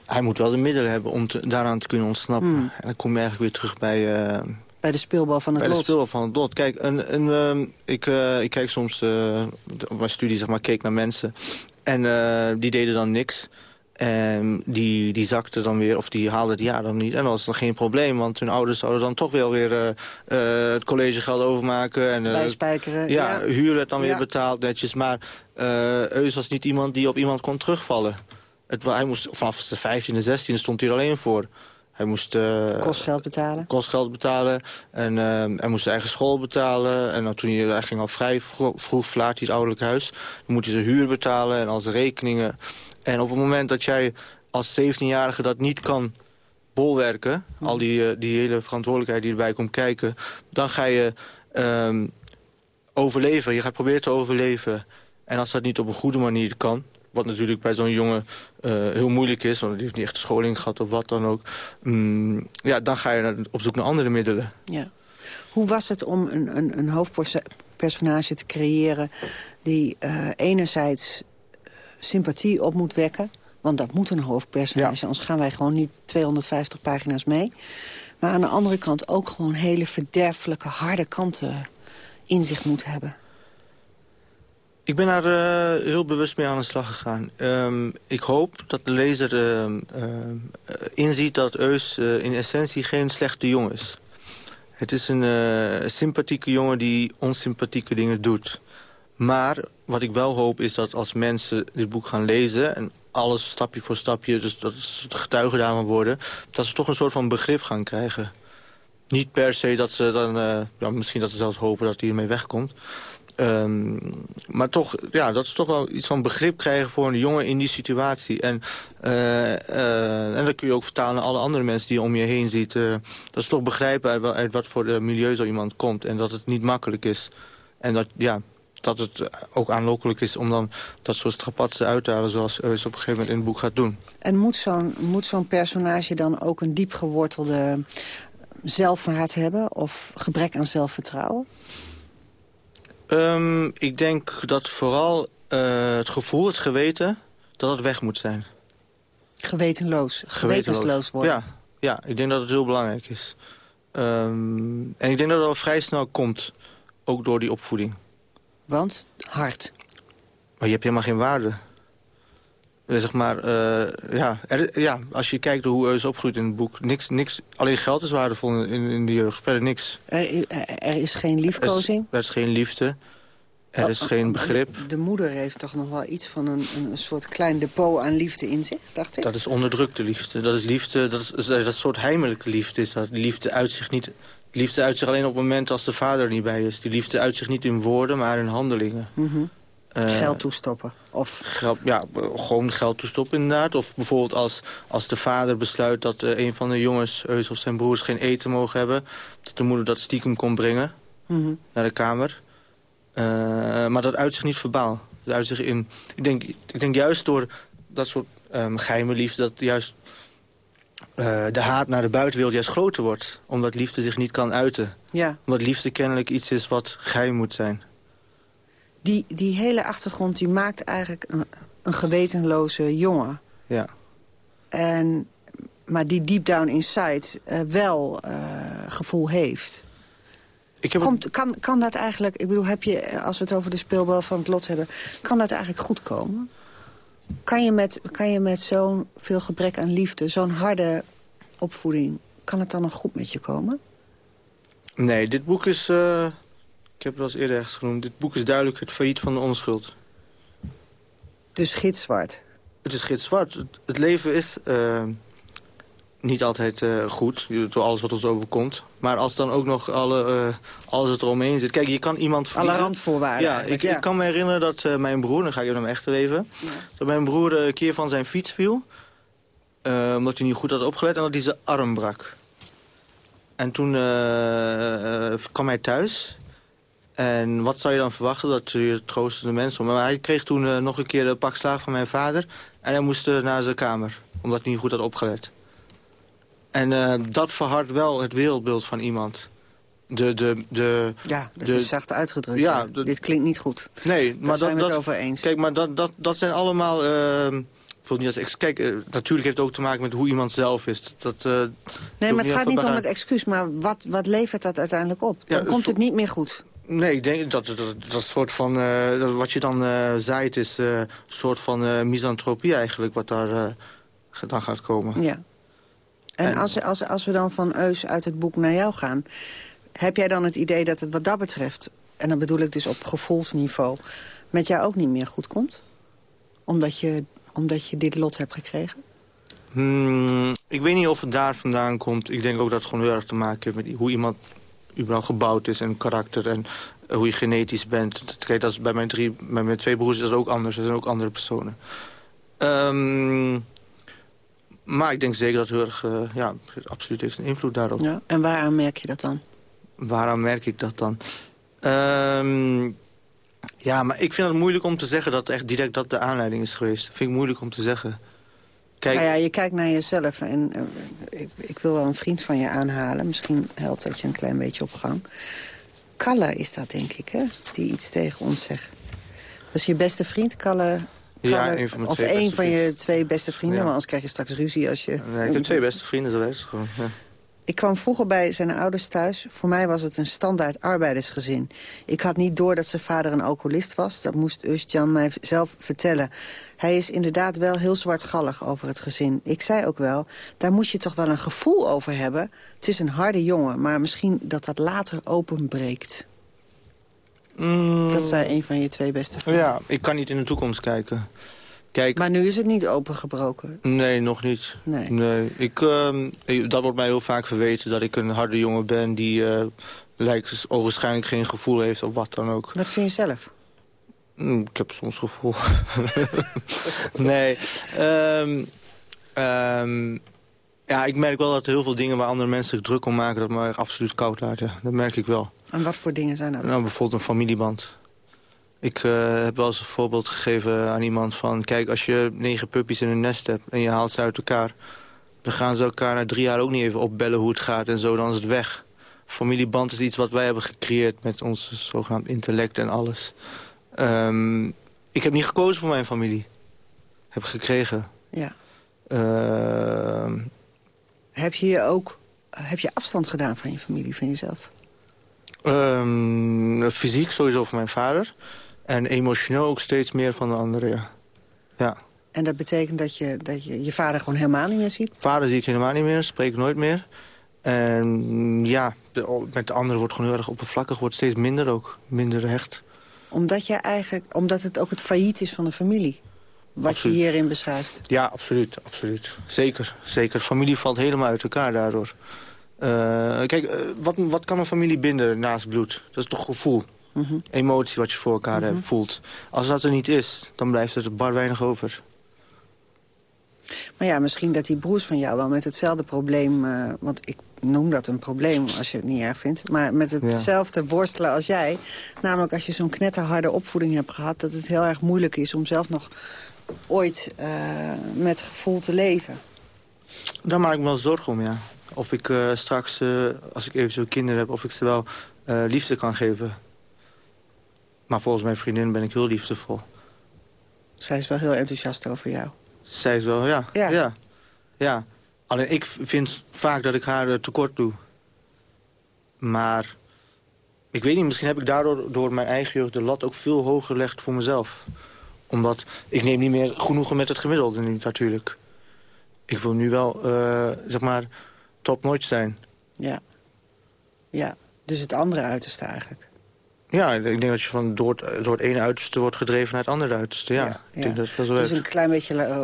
Hij moet wel de middelen hebben om te, daaraan te kunnen ontsnappen. Hmm. En dan kom je eigenlijk weer terug bij... Uh, bij de speelbal van het Bij lot. de speelbal van het lot. Kijk, een, een, uh, ik, uh, ik kijk soms uh, op mijn studie, zeg maar, keek naar mensen. En die deden dan niks. En die, die zakte dan weer, of die haalde het jaar dan niet. En dat was dan geen probleem, want hun ouders zouden dan toch wel weer uh, uh, het collegegeld overmaken. En, uh, Bijspijkeren. Ja, ja, huur werd dan weer betaald netjes. Maar Eus was niet iemand die op iemand kon terugvallen. Het, hij moest, vanaf de 15e, 16e stond hij er alleen voor. Hij moest... Uh, kostgeld betalen. Kostgeld betalen. En uh, hij moest zijn eigen school betalen. En dan toen hij, hij ging al vrij vroeg, vroeg verlaat hij het ouderlijk huis. Dan moet hij zijn huur betalen en al zijn rekeningen. En op het moment dat jij als 17-jarige dat niet kan bolwerken... Al die, die hele verantwoordelijkheid die erbij komt kijken... dan ga je um, overleven. Je gaat proberen te overleven. En als dat niet op een goede manier kan... Wat natuurlijk bij zo'n jongen uh, heel moeilijk is, want die heeft niet echt scholing gehad of wat dan ook. Um, ja, dan ga je op zoek naar andere middelen. Ja. Hoe was het om een, een, een hoofdpersonage te creëren die uh, enerzijds sympathie op moet wekken? Want dat moet een hoofdpersonage, ja. anders gaan wij gewoon niet 250 pagina's mee. Maar aan de andere kant ook gewoon hele verderfelijke, harde kanten in zich moet hebben. Ik ben daar uh, heel bewust mee aan de slag gegaan. Um, ik hoop dat de lezer uh, uh, inziet dat Eus in essentie geen slechte jongen is. Het is een sympathieke jongen die onsympathieke dingen doet. Maar wat ik wel hoop is dat als mensen dit boek gaan lezen... en alles stapje voor stapje, dus dat ze getuigen daarvan worden... dat ze toch een soort van begrip gaan krijgen. Niet per se dat ze dan... ja, misschien dat ze zelfs hopen dat hij ermee wegkomt... Ehm, maar toch, ja, dat is toch wel iets van begrip krijgen voor een jongen in die situatie. En, uh, en dat kun je ook vertalen naar alle andere mensen die je om je heen ziet. Uh, dat is toch begrijpen uit, wat voor milieu zo iemand komt. En dat het niet makkelijk is. En dat, ja, dat het ook aanlokkelijk is om dan dat soort strapatsen uit te halen... zoals Eus op een gegeven moment in het boek gaat doen. En moet zo'n zo'n personage dan ook een diep gewortelde zelfhaat hebben... of gebrek aan zelfvertrouwen? Um, ik denk dat vooral uh, het gevoel, het geweten, dat het weg moet zijn. Gewetenloos, gewetensloos worden. Ja, ja, ik denk dat het heel belangrijk is. Um, en ik denk dat het al vrij snel komt, ook door die opvoeding. Want? Hard. Maar je hebt helemaal geen waarde. Eh, zeg maar, uh, ja, er, ja, als je kijkt hoe Eus opgroeit in het boek... Niks, niks, alleen geld is waardevol in, in de jeugd, verder niks. Er, er is geen liefkozing? Er is, geen liefde. Er is oh, geen oh, begrip. De, moeder heeft toch nog wel iets van een, een, soort klein depot aan liefde in zich, dacht ik? Dat is onderdrukte liefde. Dat is liefde, dat is, dat is een soort heimelijke liefde. Is dat. Liefde uit zich niet... Liefde uit zich alleen op het moment als de vader er niet bij is. Die liefde uit zich niet in woorden, maar in handelingen. Mm geld toestoppen? Of... Geld, ja, gewoon geld toestoppen inderdaad. Of bijvoorbeeld als, als de vader besluit dat uh, een van de jongens... Eus of zijn broers geen eten mogen hebben... dat de moeder dat stiekem kon brengen mm naar de kamer. Uh, maar dat uit zich niet verbaal. Dat uit zich in... Ik denk, ik denk juist door dat soort um, geheime liefde... dat juist de haat naar de buitenwereld juist groter wordt. Omdat liefde zich niet kan uiten. Ja. Omdat liefde kennelijk iets is wat geheim moet zijn die, die hele achtergrond die maakt eigenlijk een, een gewetenloze jongen. Ja. En, maar die deep down inside uh, wel uh, gevoel heeft. Ik heb Komt, kan, kan dat eigenlijk, ik bedoel, heb je, als we het over de speelbal van het lot hebben... kan dat eigenlijk goed komen? Kan je met, kan je met zo'n veel gebrek aan liefde, zo'n harde opvoeding... kan het dan nog goed met je komen? Nee, dit boek is... Uh ik heb het al eens eerder ergens genoemd. Dit boek is duidelijk het failliet van de onschuld. Dus gitzwart? Het is gitzwart. Het, het leven is uh, niet altijd uh, goed, door alles wat ons overkomt. Maar als dan ook nog alle, uh, alles eromheen zit... Kijk, je kan iemand vliegen. Alle randvoorwaarden ja ik, ik, kan me herinneren dat mijn broer... dan ga ik even naar mijn echte leven... dat mijn broer een keer van zijn fiets viel... omdat hij niet goed had opgelet en dat hij zijn arm brak. En toen kwam hij thuis en wat zou je dan verwachten? Dat je troostende mensen... Maar hij kreeg toen uh, nog een keer de pak slaag van mijn vader... en hij moest uh, naar zijn kamer, omdat hij niet goed had opgelet. En uh, dat verhardt wel het wereldbeeld van iemand. De, de, de, ja, dat de, is zacht uitgedrukt. Ja, de, Dit klinkt niet goed. Nee, maar dat zijn we het over eens. Kijk, maar dat, dat, dat zijn allemaal... Niet als kijk, natuurlijk heeft het ook te maken met hoe iemand zelf is. Dat, nee, maar het gaat niet om het excuus. Maar wat, wat levert dat uiteindelijk op? Dan ja, komt het niet meer goed. Nee, ik denk dat dat, dat soort van... Uh, wat je dan uh, zaait is uh, een soort van misantropie eigenlijk... wat daar dan gaat komen. Ja. En, en, als, als, als we dan van Eus uit het boek naar jou gaan... heb jij dan het idee dat het wat dat betreft... en dan bedoel ik dus op gevoelsniveau... met jou ook niet meer goed komt? Omdat je, omdat je dit lot hebt gekregen? Hmm, ik weet niet of het daar vandaan komt. Ik denk ook dat het gewoon heel erg te maken heeft met hoe iemand überhaupt gebouwd is en karakter en eh, hoe je genetisch bent. Kijk, dat is bij mijn, drie, bij mijn twee broers is dat ook anders. Dat zijn ook andere personen. Um, maar ik denk zeker dat heel erg, uh, ja, absoluut heeft een invloed daarop. Ja, en waaraan merk je dat dan? Waaraan merk ik dat dan? Um, ja, maar ik vind het moeilijk om te zeggen dat echt direct dat de aanleiding is geweest. Dat vind ik moeilijk om te zeggen. Kijk... Nou ja, je kijkt naar jezelf en uh, ik, ik, wil wel een vriend van je aanhalen. Misschien helpt dat je een klein beetje op gang. Kalle is dat, denk ik, hè? Die iets tegen ons zegt. Dat is je beste vriend, Kalle... ja, een van mijn of een van je twee beste vrienden, ja. want anders krijg je straks ruzie als je... Nee, ik heb twee beste vrienden, dat is gewoon. Ja. Ik kwam vroeger bij zijn ouders thuis. Voor mij was het een standaard arbeidersgezin. Ik had niet door dat zijn vader een alcoholist was. Dat moest Ustjan mij zelf vertellen. Hij is inderdaad wel heel zwartgallig over het gezin. Ik zei ook wel, daar moet je toch wel een gevoel over hebben. Het is een harde jongen, maar misschien dat dat later openbreekt. Mm. Dat zei een van je twee beste vrienden. Ja, ik kan niet in de toekomst kijken. Kijk, Maar nu is het niet opengebroken. Nee, nog niet. Nee. Ik, ehm, ik- dat wordt mij heel vaak verweten, dat ik een harde jongen ben... die eh, lijkt ogenschijnlijk geen gevoel heeft of wat dan ook. Wat vind je zelf? Mm, Ik heb soms gevoel. [laughs] nee. ehm, ehm, ja, ik merk wel dat heel veel dingen waar andere mensen zich druk om maken... dat me absoluut koud laten. Dat merk ik wel. En wat voor dingen zijn dat? Nou, bijvoorbeeld een familieband. Ik eh, heb wel eens een voorbeeld gegeven aan iemand van... kijk, als je negen puppies in een nest hebt en je haalt ze uit elkaar... dan gaan ze elkaar na drie jaar ook niet even opbellen hoe het gaat en zo, dan is het weg. Familieband is iets wat wij hebben gecreëerd met ons zogenaamd intellect en alles. Ehm, ik heb niet gekozen voor mijn familie. Heb ik gekregen. Ja. Ehm, Heb je je ook heb je afstand gedaan van je familie, van jezelf? Ehm, fysiek sowieso van mijn vader. En emotioneel ook steeds meer van de anderen, ja. ja. En dat betekent dat je, dat je je vader gewoon helemaal niet meer ziet? Vader zie ik helemaal niet meer, spreek nooit meer. En ja, met de anderen wordt gewoon heel erg oppervlakkig. Wordt steeds minder ook, minder hecht. Omdat, je eigenlijk, omdat het ook het failliet is van de familie. Wat Absoluut. je hierin beschrijft. Ja, absoluut, absoluut. Zeker, zeker. Familie valt helemaal uit elkaar daardoor. Eh, kijk, eh, wat, wat kan een familie binden naast bloed? Dat is toch gevoel. Mhm. Emotie wat je voor elkaar Mhm. hebt, voelt. Als dat er niet is, dan blijft er bar weinig over. Maar ja, misschien dat die broers van jou wel met hetzelfde probleem... eh, want ik noem dat een probleem als je het niet erg vindt... maar met hetzelfde worstelen als jij. Namelijk als je zo'n knetterharde opvoeding hebt gehad... dat het heel erg moeilijk is om zelf nog ooit eh, met gevoel te leven. Daar maak ik me wel zorgen om, ja. Of ik eh, straks, eh, als ik eventueel kinderen heb... of ik ze wel eh, liefde kan geven. Maar volgens mijn vriendin ben ik heel liefdevol. Zij is wel heel enthousiast over jou. Zij is wel, ja. Ja. ja. ja. Alleen ik vind vaak dat ik haar tekort doe. Maar ik weet niet, misschien heb ik daardoor door mijn eigen jeugd de lat ook veel hoger gelegd voor mezelf. Omdat ik neem niet meer genoegen met het gemiddelde nu natuurlijk. Ik wil nu wel, eh, zeg maar, top-notch zijn. Ja. Ja, dus het andere uiterste eigenlijk. Ja, ik denk dat je van door het, door het ene uiterste wordt gedreven naar het andere uiterste. Ja, ik denk dat dat Dus een klein beetje eh,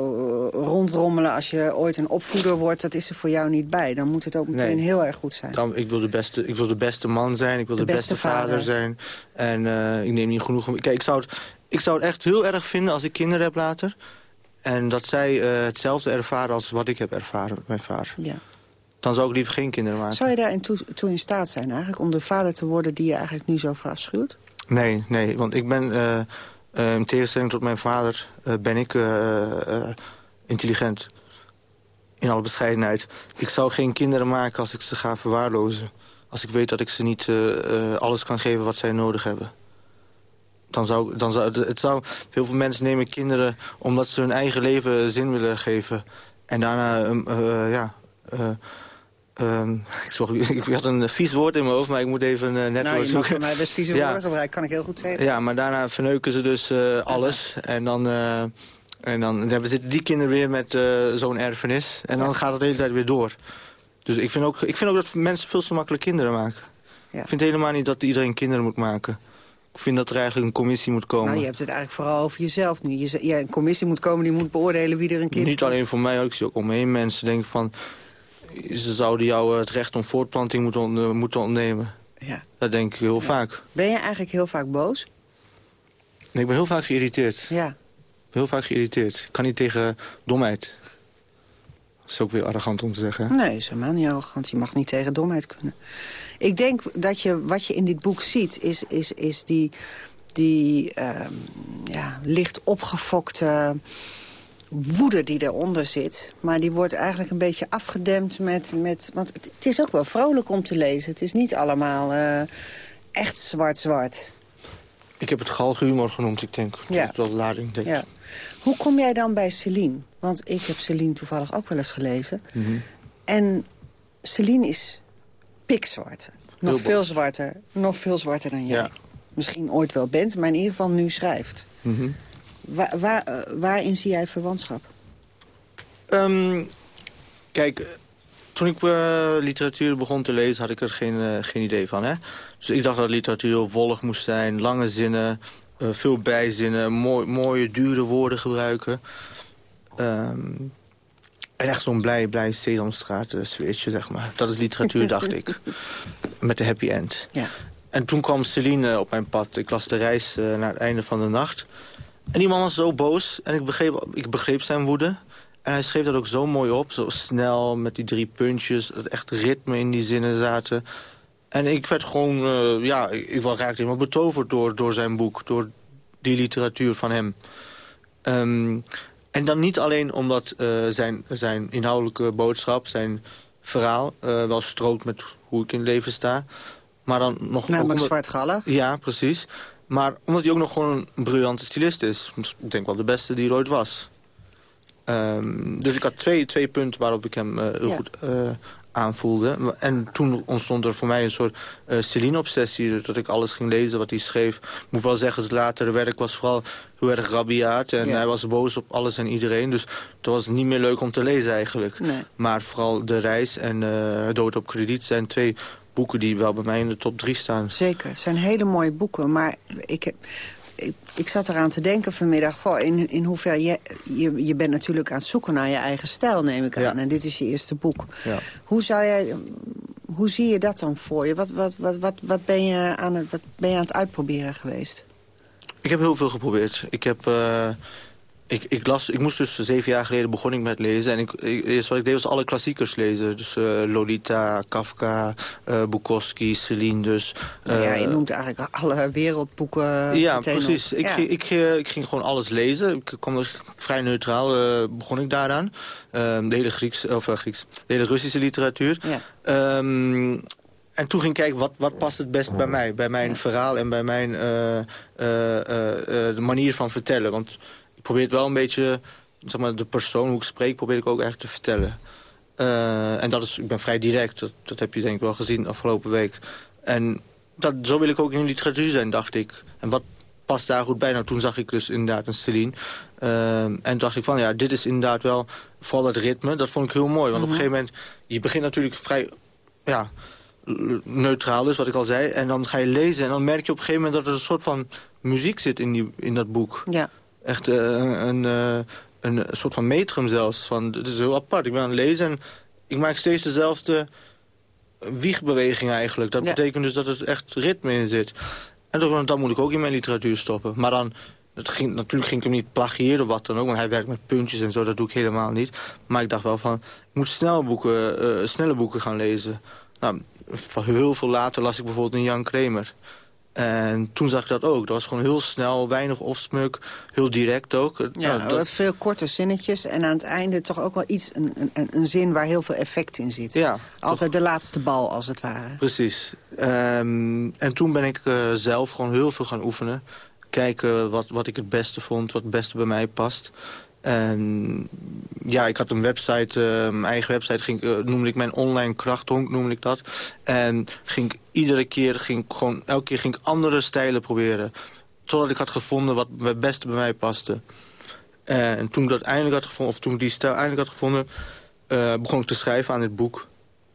rondrommelen als je ooit een opvoeder wordt... dat is er voor jou niet bij. Dan moet het ook meteen Nee. heel erg goed zijn. Dan, ik, wil de beste, ik wil de beste man zijn, ik wil De de, beste, beste vader. vader. zijn. En eh, ik neem niet genoeg... om- Kijk, ik zou, het, ik zou het echt heel erg vinden als ik kinderen heb later. En dat zij eh, hetzelfde ervaren als wat ik heb ervaren met mijn vader. Ja. Dan zou ik liever geen kinderen maken. Zou je daarin toe, toe in staat zijn eigenlijk... om de vader te worden die je eigenlijk nu zo verafschuwt? Nee, nee, want ik ben... eh, eh, in tegenstelling tot mijn vader eh, ben ik intelligent. In alle bescheidenheid. Ik zou geen kinderen maken als ik ze ga verwaarlozen. Als ik weet dat ik ze niet alles kan geven wat zij nodig hebben. Dan zou, dan zou, het zou, heel veel mensen nemen kinderen omdat ze hun eigen leven zin willen geven. En daarna, ehm, eh, ja... ehm, [laughs] sorry, ik had een vies woord in mijn hoofd, maar ik moet even een net nou, je mag zoeken. voor mij best vieze Ja. woorden gebruiken. Kan ik heel goed zeggen. Ja, maar daarna verneuken ze dus eh, alles. En dan, eh, en dan we zitten die kinderen weer met eh, zo'n erfenis. En dan gaat het de hele tijd weer door. Dus ik vind ook, ik vind ook dat mensen veel te makkelijk kinderen maken. Ik vind helemaal niet dat iedereen kinderen moet maken. Ik vind dat er eigenlijk een commissie moet komen. Nou, je hebt het eigenlijk vooral over jezelf nu. Je, ja, een commissie moet komen die moet beoordelen wie er een kind... Niet alleen voor mij, ook, ik zie ook om me heen mensen denken van... ze zouden jou eh, het recht om voortplanting moeten, on- eh, moeten ontnemen. Ja. Dat denk ik heel vaak. Ben je eigenlijk heel vaak boos? En ik ben heel vaak geïrriteerd. Ja. Heel vaak geïrriteerd. Ik kan niet tegen domheid. Dat is ook weer arrogant om te zeggen. hè? Nee, is helemaal niet arrogant. Je mag niet tegen domheid kunnen. Ik denk dat je, wat je in dit boek ziet, is, is, is die, die ehm, ja, licht opgefokte woede die eronder zit. Maar die wordt eigenlijk een beetje afgedempt met... met want het, het is ook wel vrolijk om te lezen. Het is niet allemaal eh, echt zwart-zwart. Ik heb het galgenhumor genoemd, ik denk. Ja. Dat wel lading, denk. Ja. Hoe kom jij dan bij Celine? Want ik heb Celine toevallig ook wel eens gelezen. Mhm. En Celine is pikzwart. Nog Heel veel zwarter. Nog veel zwarter dan jij. Ja. Misschien ooit wel bent, maar in ieder geval nu schrijft. Mhm. Waar, waar, eh, waarin zie jij verwantschap? Ehm, kijk, toen ik eh, literatuur begon te lezen, had ik er geen, eh, geen idee van. Hè? Dus ik dacht dat literatuur heel wollig moest zijn, lange zinnen. veel bijzinnen, mooi, mooie, dure woorden gebruiken. Ehm, en echt zo'n blij, blij Sesamstraat sfeertje, zeg maar. Dat is literatuur, [laughs] dacht ik. Met de happy end. Ja. En toen kwam Celine op mijn pad. Ik las de reis naar het einde van de nacht. En die man was zo boos. En ik begreep, ik begreep zijn woede. En hij schreef dat ook zo mooi op. Zo snel, met die drie puntjes. Dat echt ritme in die zinnen zaten. En ik werd gewoon, uh, ja, ik, ik raakte helemaal betoverd door, door zijn boek. Door die literatuur van hem. Um, en dan niet alleen omdat uh, zijn, zijn inhoudelijke boodschap, zijn verhaal... Uh, wel strookt met hoe ik in het leven sta. Maar dan nog... Namelijk zwartgallig. Ja, precies. Maar omdat hij ook nog gewoon een briljante stylist is. Ik denk wel de beste die er ooit was. Um, dus ik had twee, twee punten waarop ik hem uh, heel ja. goed aanvoelde. En toen ontstond er voor mij een soort uh, Celine-obsessie... dat ik alles ging lezen wat hij schreef. Ik moet wel zeggen, het latere werk was vooral heel erg rabiaat. En ja. hij was boos op alles en iedereen. Dus het was niet meer leuk om te lezen eigenlijk. Nee. Maar vooral De Reis en uh, Dood op Krediet zijn twee boeken die wel bij mij in de top drie staan. Zeker, het zijn hele mooie boeken. Maar ik heb ik, ik, zat eraan te denken vanmiddag... Goh, in, in hoeverre je, je... Je bent natuurlijk aan het zoeken naar je eigen stijl, neem ik aan. Ja. En dit is je eerste boek. Ja. Hoe, zou jij, hoe zie je dat dan voor je? Wat, wat, wat, wat, wat, ben je aan het, wat ben je aan het uitproberen geweest? Ik heb heel veel geprobeerd. Ik heb... Uh, ik, ik, las, ik moest dus zeven jaar geleden begon ik met lezen. En ik, ik, eerst wat ik deed was alle klassiekers lezen. Dus uh, Lolita, Kafka, uh, Bukowski, Celine. Dus, uh, ja, je noemt eigenlijk alle wereldboeken. Ja, precies. Ik, ja. Ik, ik, ik, ging gewoon alles lezen. Ik kwam er vrij neutraal, begon ik daaraan. de hele Grieks, of Grieks, de hele Russische literatuur. Ja. Um, en toen ging ik kijken, wat, wat past het best bij mij? Bij mijn ja. verhaal en bij mijn de manier van vertellen. Want probeer het wel een beetje, zeg maar, de persoon hoe ik spreek, probeer ik ook eigenlijk te vertellen. Uh, en dat is, ik ben vrij direct, dat, dat heb je denk ik wel gezien afgelopen week. En dat, zo wil ik ook in de literatuur zijn, dacht ik. En wat past daar goed bij? Nou, toen zag ik dus inderdaad een Celine. Uh, en dacht ik van, ja, dit is inderdaad wel, vooral het ritme, dat vond ik heel mooi. Want mm -hmm. op een gegeven moment, je begint natuurlijk vrij, ja, neutraal dus, wat ik al zei. En dan ga je lezen en dan merk je op een gegeven moment dat er een soort van muziek zit in, die, in dat boek. Ja. Echt uh, een, uh, een soort van metrum zelfs. Van, het is heel apart. Ik ben aan het lezen en ik maak steeds dezelfde wiegbeweging eigenlijk. Dat ja. betekent dus dat er echt ritme in zit. En dan, dan moet ik ook in mijn literatuur stoppen. Maar dan, het ging, natuurlijk ging ik hem niet plagiëren of wat dan ook. Want hij werkt met puntjes en zo, dat doe ik helemaal niet. Maar ik dacht wel van, ik moet snelle boeken, uh, snelle boeken gaan lezen. Nou, heel veel later las ik bijvoorbeeld een Jan Kramer. En toen zag ik dat ook. Dat was gewoon heel snel, weinig opsmuk, heel direct ook. Ja, nou, dat... veel korte zinnetjes en aan het einde toch ook wel iets, een, een, een zin waar heel veel effect in zit. Ja, Altijd toch... de laatste bal, als het ware. Precies. Um, en toen ben ik uh, zelf gewoon heel veel gaan oefenen. Kijken wat, wat ik het beste vond, wat het beste bij mij past. En ja, ik had een website, uh, mijn eigen website, ging, uh, noemde ik mijn online krachthonk, noemde ik dat. En ging ik iedere keer, ging gewoon, elke keer ging ik andere stijlen proberen. Totdat ik had gevonden wat het beste bij mij paste. En toen ik dat eindelijk had gevonden, of toen ik die stijl eindelijk had gevonden, uh, begon ik te schrijven aan dit boek.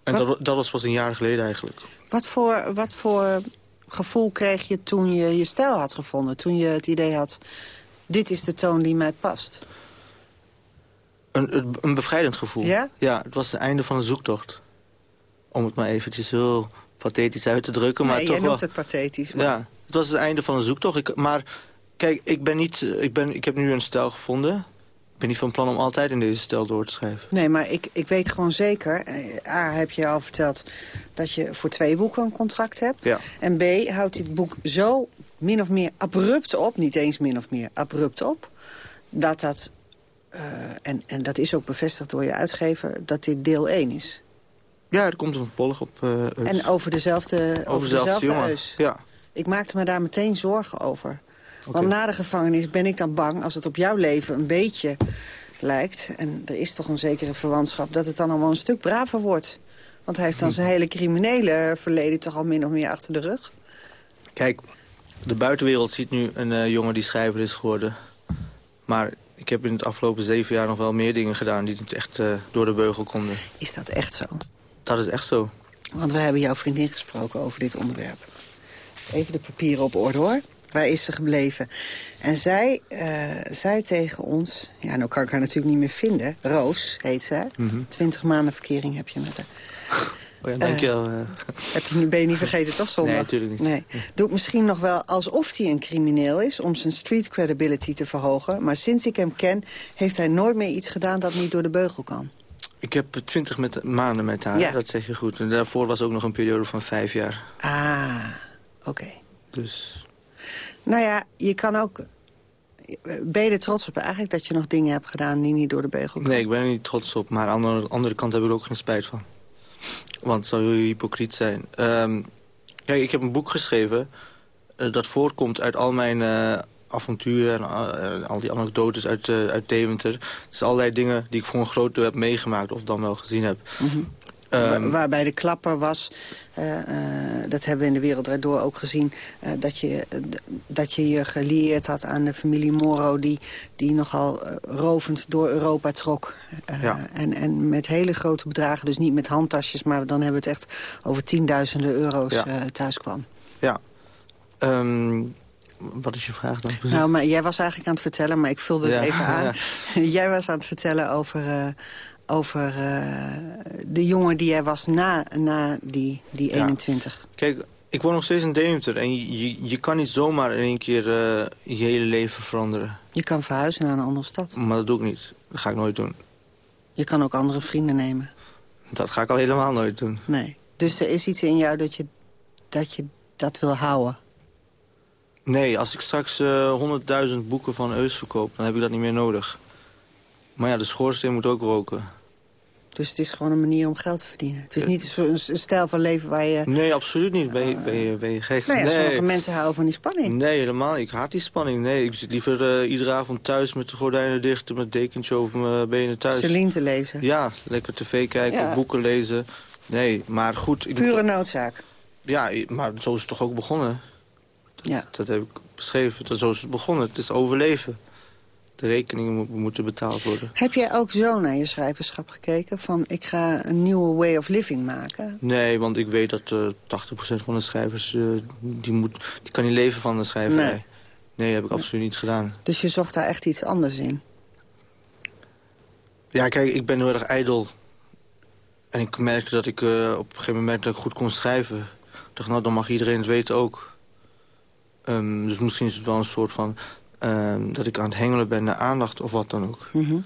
En dat, dat was pas een jaar geleden eigenlijk. Wat voor, wat voor gevoel kreeg je toen je je stijl had gevonden? Toen je het idee had, dit is de toon die mij past? Een, een bevrijdend gevoel. Ja? Ja, het was het einde van een zoektocht. Om het maar eventjes heel pathetisch uit te drukken. Maar nee, toch jij noemt wel, het pathetisch. Maar... Ja, het was het einde van een zoektocht. Ik, maar kijk, ik, ben niet, ik, ben, ik heb nu een stijl gevonden. Ik ben niet van plan om altijd in deze stijl door te schrijven. Nee, maar ik, ik weet gewoon zeker... A, heb je al verteld dat je voor twee boeken een contract hebt. Ja. En B, houdt dit boek zo min of meer abrupt op... niet eens min of meer abrupt op... dat dat en, en dat is ook bevestigd door je uitgever, dat dit deel 1 is. Ja, er komt een vervolg op uh, En over dezelfde, over, over dezelfde, dezelfde eus. Ja. Ik maakte me daar meteen zorgen over. Okay. Want na de gevangenis ben ik dan bang, als het op jouw leven een beetje lijkt... en er is toch een zekere verwantschap, dat het dan allemaal een stuk braver wordt. Want hij heeft dan zijn hele criminele verleden toch al min of meer achter de rug. Kijk, de buitenwereld ziet nu een uh, jongen die schrijver is geworden. Maar ik heb in het afgelopen zeven jaar nog wel meer dingen gedaan... die echt uh, door de beugel konden. Is dat echt zo? Dat is echt zo. Want we hebben jouw vriendin gesproken over dit onderwerp. Even de papieren op orde, hoor. Waar is ze gebleven? En zij uh, zei tegen ons... Ja, nou kan ik haar natuurlijk niet meer vinden. Roos heet ze. Mhm. Twintig maanden verkering heb je met haar. Oh ja, dankjewel. Uh, heb je, ben je niet vergeten, toch, zondag? Nee, natuurlijk niet. Nee. Doet misschien nog wel alsof hij een crimineel is... om zijn street credibility te verhogen. Maar sinds ik hem ken, heeft hij nooit meer iets gedaan... dat niet door de beugel kan. Ik heb twintig met, maanden met haar, Ja. dat zeg je goed. En daarvoor was ook nog een periode van vijf jaar. Ah, oké. Dus Nou ja, je kan ook... Ben je er trots op eigenlijk dat je nog dingen hebt gedaan... die niet door de beugel nee, ik ben er niet trots op. Maar aan de andere- andere kant heb ik er ook geen spijt van. Want zou je hypocriet zijn. Ehm, kijk, ik heb een boek geschreven... eh, dat voortkomt uit al mijn eh, avonturen... en eh, al die anekdotes uit, uit Deventer. Dus allerlei dingen die ik voor een groot deel heb meegemaakt... of dan wel gezien heb. Ehm, Wa- waarbij de klapper was, eh, eh, dat hebben we in de wereld door ook gezien... eh, dat, je, dat je je gelieerd had aan de familie Moro... die, die nogal rovend door Europa trok. Ja. en, en met hele grote bedragen, dus niet met handtasjes... maar dan hebben we het echt over tienduizenden euro's Ja. thuis kwam. Ja. Ehm, wat is je vraag dan? Nou, maar jij was eigenlijk aan het vertellen, maar ik vulde het Ja, even aan. [laughs] [laughs] jij was aan het vertellen over, over eh, de jongen die jij was na, na die, die Ja. 21. Kijk, ik woon nog steeds in Deventer. En je, je, je kan niet zomaar in één keer eh, je hele leven veranderen. Je kan verhuizen naar een andere stad. Maar dat doe ik niet. Dat ga ik nooit doen. Je kan ook andere vrienden nemen. Dat ga ik al helemaal nooit doen. Nee. Dus er is iets in jou dat je dat, je dat wil houden. Nee, als ik straks eh 100.000 boeken van Eus verkoop... dan heb ik dat niet meer nodig. Maar ja, de schoorsteen moet ook roken. Dus het is gewoon een manier om geld te verdienen. Het is niet een, een stijl van leven waar je... Nee, absoluut niet. Ben je, ben je, ben je gek? Nee. sommige mensen houden van die spanning. Nee, helemaal. Ik haat die spanning. Nee, ik zit liever eh, iedere avond thuis met de gordijnen dicht... en met dekentje over mijn benen thuis. Celine te lezen. Ja, lekker tv kijken, Ja. boeken lezen. Nee, maar goed. ik- Pure noodzaak. Ja, maar zo is het toch ook begonnen? Dat, Ja. dat heb ik beschreven. Dat, zo is het begonnen. Het is overleven. De rekeningen mo- moeten betaald worden. Heb jij ook zo naar je schrijverschap gekeken? Van, ik ga een nieuwe way of living maken. Nee, want ik weet dat eh 80% van de schrijvers... eh, die, moet, die kan niet leven van de schrijverij. Nee. Nee, heb ik absoluut niet gedaan. Dus je zocht daar echt iets anders in. Ja, kijk, ik ben heel erg ijdel. En ik merkte dat ik eh, op een gegeven moment dat ik goed kon schrijven. Ik dacht, nou, dan mag iedereen het weten ook. Ehm, dus misschien is het wel een soort van... ehm, dat ik aan het hengelen ben naar aandacht of wat dan ook. Mhm.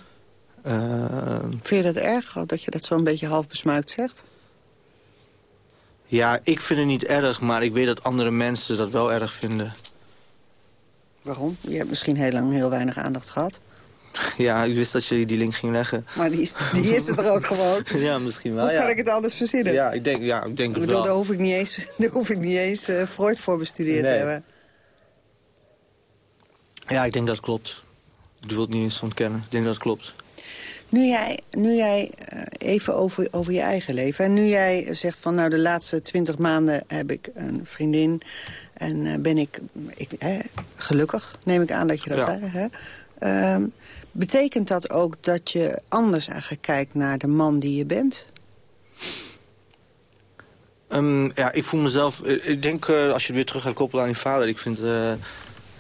Ehm, Vind je dat erg, dat je dat zo'n beetje half besmuikt zegt? ja, ik vind het niet erg, maar ik weet dat andere mensen dat wel erg vinden. Waarom? Je hebt misschien heel lang heel weinig aandacht gehad. [laughs] Ja, ik wist dat je die link ging leggen. Maar die is, die is het er ook gewoon. [laughs] ja, misschien wel, Hoe ja. kan ik het anders verzinnen? Ja, ik denk, ja, ik denk Ik het bedoel, daar wel. hoef ik niet eens, [laughs] daar hoef ik niet eens eh, Freud voor bestudeerd te hebben. Ja, ik denk dat het klopt. Ik wil het niet eens ontkennen. Ik denk dat het klopt. Nu jij, nu jij eh, even over, over je eigen leven. En nu jij zegt van nou de laatste twintig maanden heb ik een vriendin. En eh, ben ik, ik hè, gelukkig, neem ik aan dat je dat Ja. zei. Hè? Ehm, betekent dat ook dat je anders eigenlijk kijkt naar de man die je bent? Ehm, ja, ik voel mezelf... eh, Ik denk, als je het weer terug gaat koppelen aan die vader... ik vind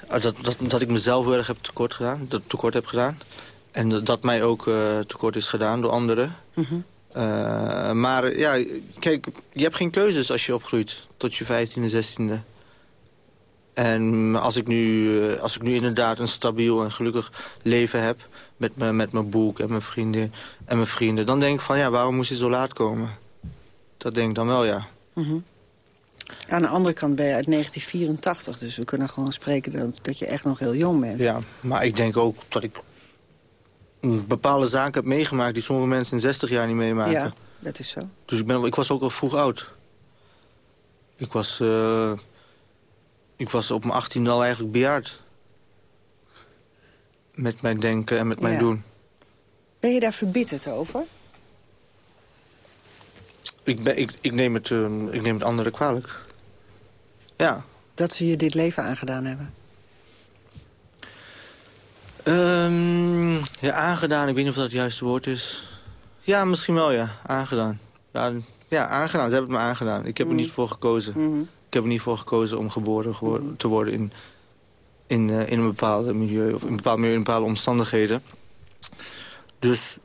dat, dat, dat ik mezelf heel erg heb tekort gedaan. Dat tekort heb gedaan. En dat, dat mij ook eh, tekort is gedaan door anderen. Mhm. Eh, maar ja, kijk, je hebt geen keuzes als je opgroeit. Tot je 15e, 16e. En als ik, nu, eh, als ik nu inderdaad een stabiel en gelukkig leven heb... met, me, met mijn boek en mijn vrienden en mijn vrienden... dan denk ik van, ja, waarom moest je zo laat komen? Dat denk ik dan wel, ja. Mhm. Aan de andere kant ben je uit 1984, dus we kunnen gewoon spreken dat, dat je echt nog heel jong bent. Ja, maar ik denk ook dat ik bepaalde zaken heb meegemaakt... die sommige mensen in 60 jaar niet meemaken. Ja, dat is zo. Dus ik, ben, ik was ook al vroeg oud. Ik was, eh, ik was op mijn 18e al eigenlijk bejaard. Met mijn denken en met mijn Ja. doen. Ben je daar verbitterd over? Ik, ben, ik, ik, neem het, eh, ik neem het anderen kwalijk. Ja. Dat ze je dit leven aangedaan hebben? Ehm, ja, aangedaan. Ik weet niet of dat het juiste woord is. Ja, misschien wel, ja. Aangedaan. Ja, ja aangedaan. Ze hebben het me aangedaan. Ik heb er niet voor gekozen. Ik heb er niet voor gekozen om geboren gewo- te worden in in, uh, in een bepaald milieu of in een bepaald milieu, in bepaalde omstandigheden. Dus,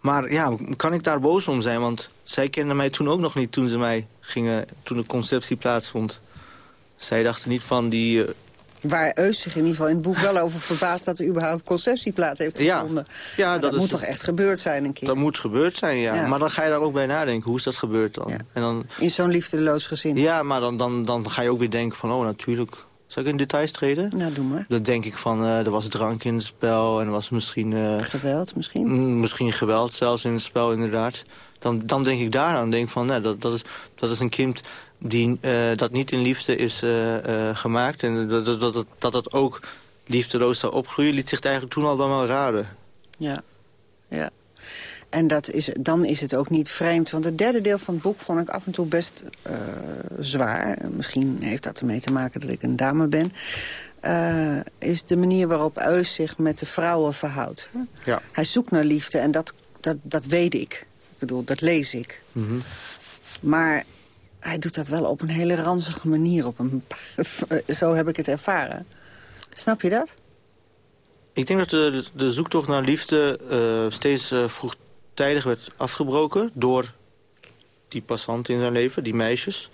maar ja, kan ik daar boos om zijn? Want zij kenden mij toen ook nog niet toen ze mij gingen, toen de conceptie plaatsvond. Zij dachten niet van die... Uh, Waar Eus zich in ieder geval in het boek wel over verbaast... dat er überhaupt conceptie plaats heeft gevonden. Ja, ja dat, moet toch echt gebeurd zijn een keer? Dat moet gebeurd zijn, ja. Maar dan ga je daar ook bij nadenken. Hoe is dat gebeurd dan? Ja. En dan in zo'n liefdeloos gezin? Ja, maar dan, dan, dan ga je ook weer denken van... oh, natuurlijk, zal ik in details treden? Nou, doe maar. Dan denk ik van, uh, er was drank in het spel en er was misschien... Uh, geweld misschien? Misschien geweld zelfs in het spel, inderdaad. Dan, dan denk ik daaraan. denk van, nou, dat, dat, is, dat is een kind die, uh, dat niet in liefde is gemaakt. En dat, dat, dat, dat het ook liefdeloos zou opgroeien... liet zich eigenlijk toen al dan wel raden. Ja, ja. En dat is, dan is het ook niet vreemd. Want het derde deel van het boek vond ik af en toe best uh, zwaar. Misschien heeft dat ermee te maken dat ik een dame ben. Uh, is de manier waarop Eus zich met de vrouwen verhoudt. Ja. Hij zoekt naar liefde en dat, dat, dat weet ik. Bedoel, dat lees ik. Mm -hmm. Maar hij doet dat wel op een hele ranzige manier. Op een, [laughs] zo heb ik het ervaren. Snap je dat? Ik denk dat de, de zoektocht naar liefde uh, steeds uh, vroeg tijdig werd afgebroken door die passanten in zijn leven, die meisjes.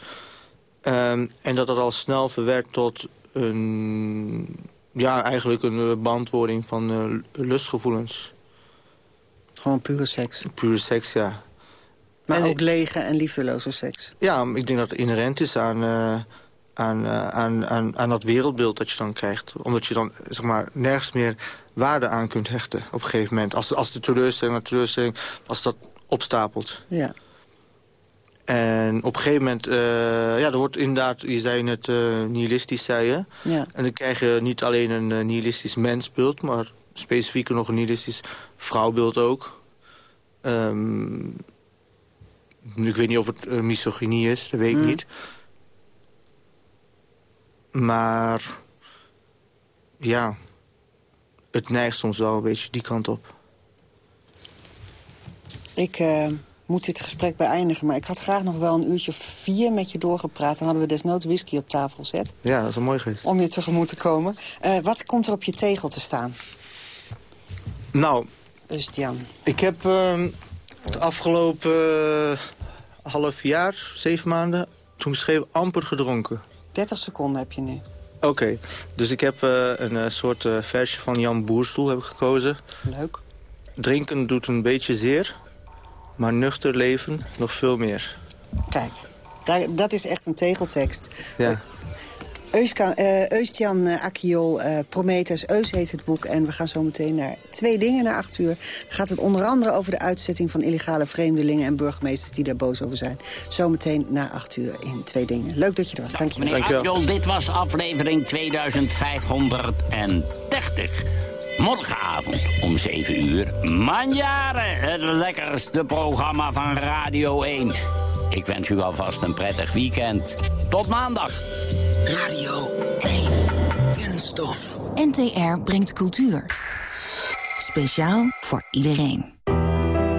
Um, en dat dat al snel verwerkt tot een, ja, eigenlijk een eh, beantwoording van uh, lustgevoelens. Gewoon pure seks? Pure seks, ja. Maar en ook lege en liefdeloze seks? Ja, ik denk dat het inherent is aan, uh, aan, aan, aan, aan dat wereldbeeld dat je dan krijgt. Omdat je dan zeg maar, nergens meer waarde aan kunt hechten op een gegeven moment. Als, als de teleurstelling naar teleurstelling, als dat opstapelt. Ja. En op een gegeven moment, uh, ja, er wordt inderdaad, je zei net uh, nihilistisch, zei je. Ja. En dan krijg je niet alleen een uh, nihilistisch mensbeeld, maar specifieker nog een nihilistisch vrouwbeeld ook. Um, ik weet niet of het misogynie is, dat weet ik mm. niet. Maar, ja, het neigt soms wel een beetje die kant op. Ik uh, moet dit gesprek beëindigen, maar ik had graag nog wel een uurtje vier met je doorgepraat. Dan hadden we desnoods whisky op tafel gezet. Ja, dat is een mooi geest. Om je tegemoet te komen. Uh, wat komt er op je tegel te staan? Nou... Jan. Ik heb uh, het afgelopen uh, half jaar, zeven maanden, toen geschreven amper gedronken. 30 seconden heb je nu. Oké, okay. dus ik heb uh, een uh, soort versje van Jan Boerstoel heb ik gekozen. Leuk. Drinken doet een beetje zeer, maar nuchter leven nog veel meer. Kijk, daar, dat is echt een tegeltekst. Ja. Eustjan uh, Akiol, uh, Prometheus, Eus heet het boek. En we gaan zo meteen naar twee dingen na acht uur. Dan gaat het onder andere over de uitzetting van illegale vreemdelingen... en burgemeesters die daar boos over zijn. Zometeen na acht uur in twee dingen. Leuk dat je er was. Dank je wel. Meneer Akiol, dit was aflevering 2530. Morgenavond om 7 uur. Manjaren, het lekkerste programma van Radio 1. Ik wens u alvast een prettig weekend. Tot maandag. Radio 1. Kunststof. NTR brengt cultuur. Speciaal voor iedereen.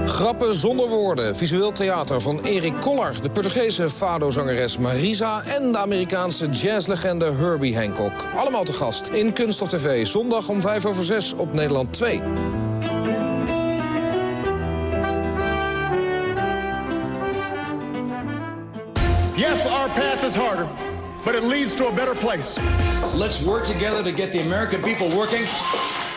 Grappen zonder woorden. Visueel theater van Erik Koller. De Portugese fado-zangeres Marisa... en de Amerikaanse jazzlegende Herbie Hancock. Allemaal te gast in Kunststof TV. Zondag om 5 over 6 op Nederland 2. Path is harder, but it leads to a better place. Let's work together to get the American people working.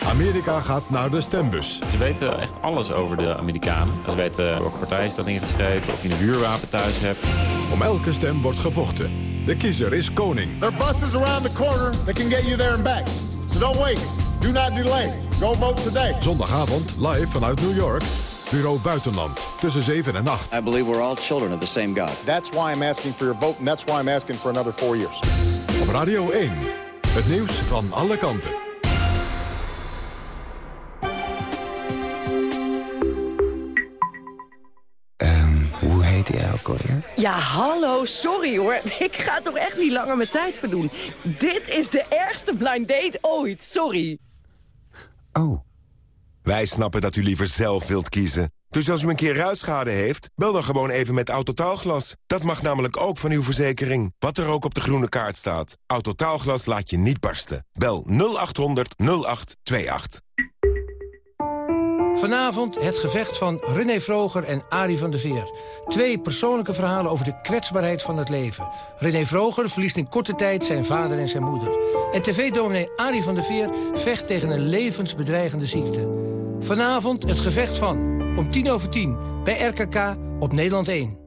Amerika gaat naar de stembus. Ze weten echt alles over de Amerikanen. Ze weten welke partij staat ingeschreven, of je een vuurwapen thuis hebt. Om elke stem wordt gevochten. De kiezer is koning. There are buses around the corner that can get you there and back. So don't wait. Do not delay. Go vote today. Zondagavond live vanuit New York. Bureau Buitenland, tussen 7 en 8. I believe we're all children of the same God. That's why I'm asking for your vote, and that's why I'm asking for another four years. Op Radio 1, het nieuws van alle kanten. Um, hoe heet hij ook alweer? Ja, hallo, sorry hoor. [laughs] Ik ga toch echt niet langer mijn tijd verdoen. Dit is de ergste blind date ooit, sorry. Oh. Wij snappen dat u liever zelf wilt kiezen... Dus als u een keer ruitschade heeft, bel dan gewoon even met Autotaalglas. Dat mag namelijk ook van uw verzekering. Wat er ook op de groene kaart staat. Autotaalglas laat je niet barsten. Bel 0800 0828. Vanavond het gevecht van René Vroger en Arie van de Veer. Twee persoonlijke verhalen over de kwetsbaarheid van het leven. René Vroger verliest in korte tijd zijn vader en zijn moeder. En tv-dominee Arie van de Veer vecht tegen een levensbedreigende ziekte. Vanavond het gevecht van, om tien over tien, bij RKK op Nederland 1.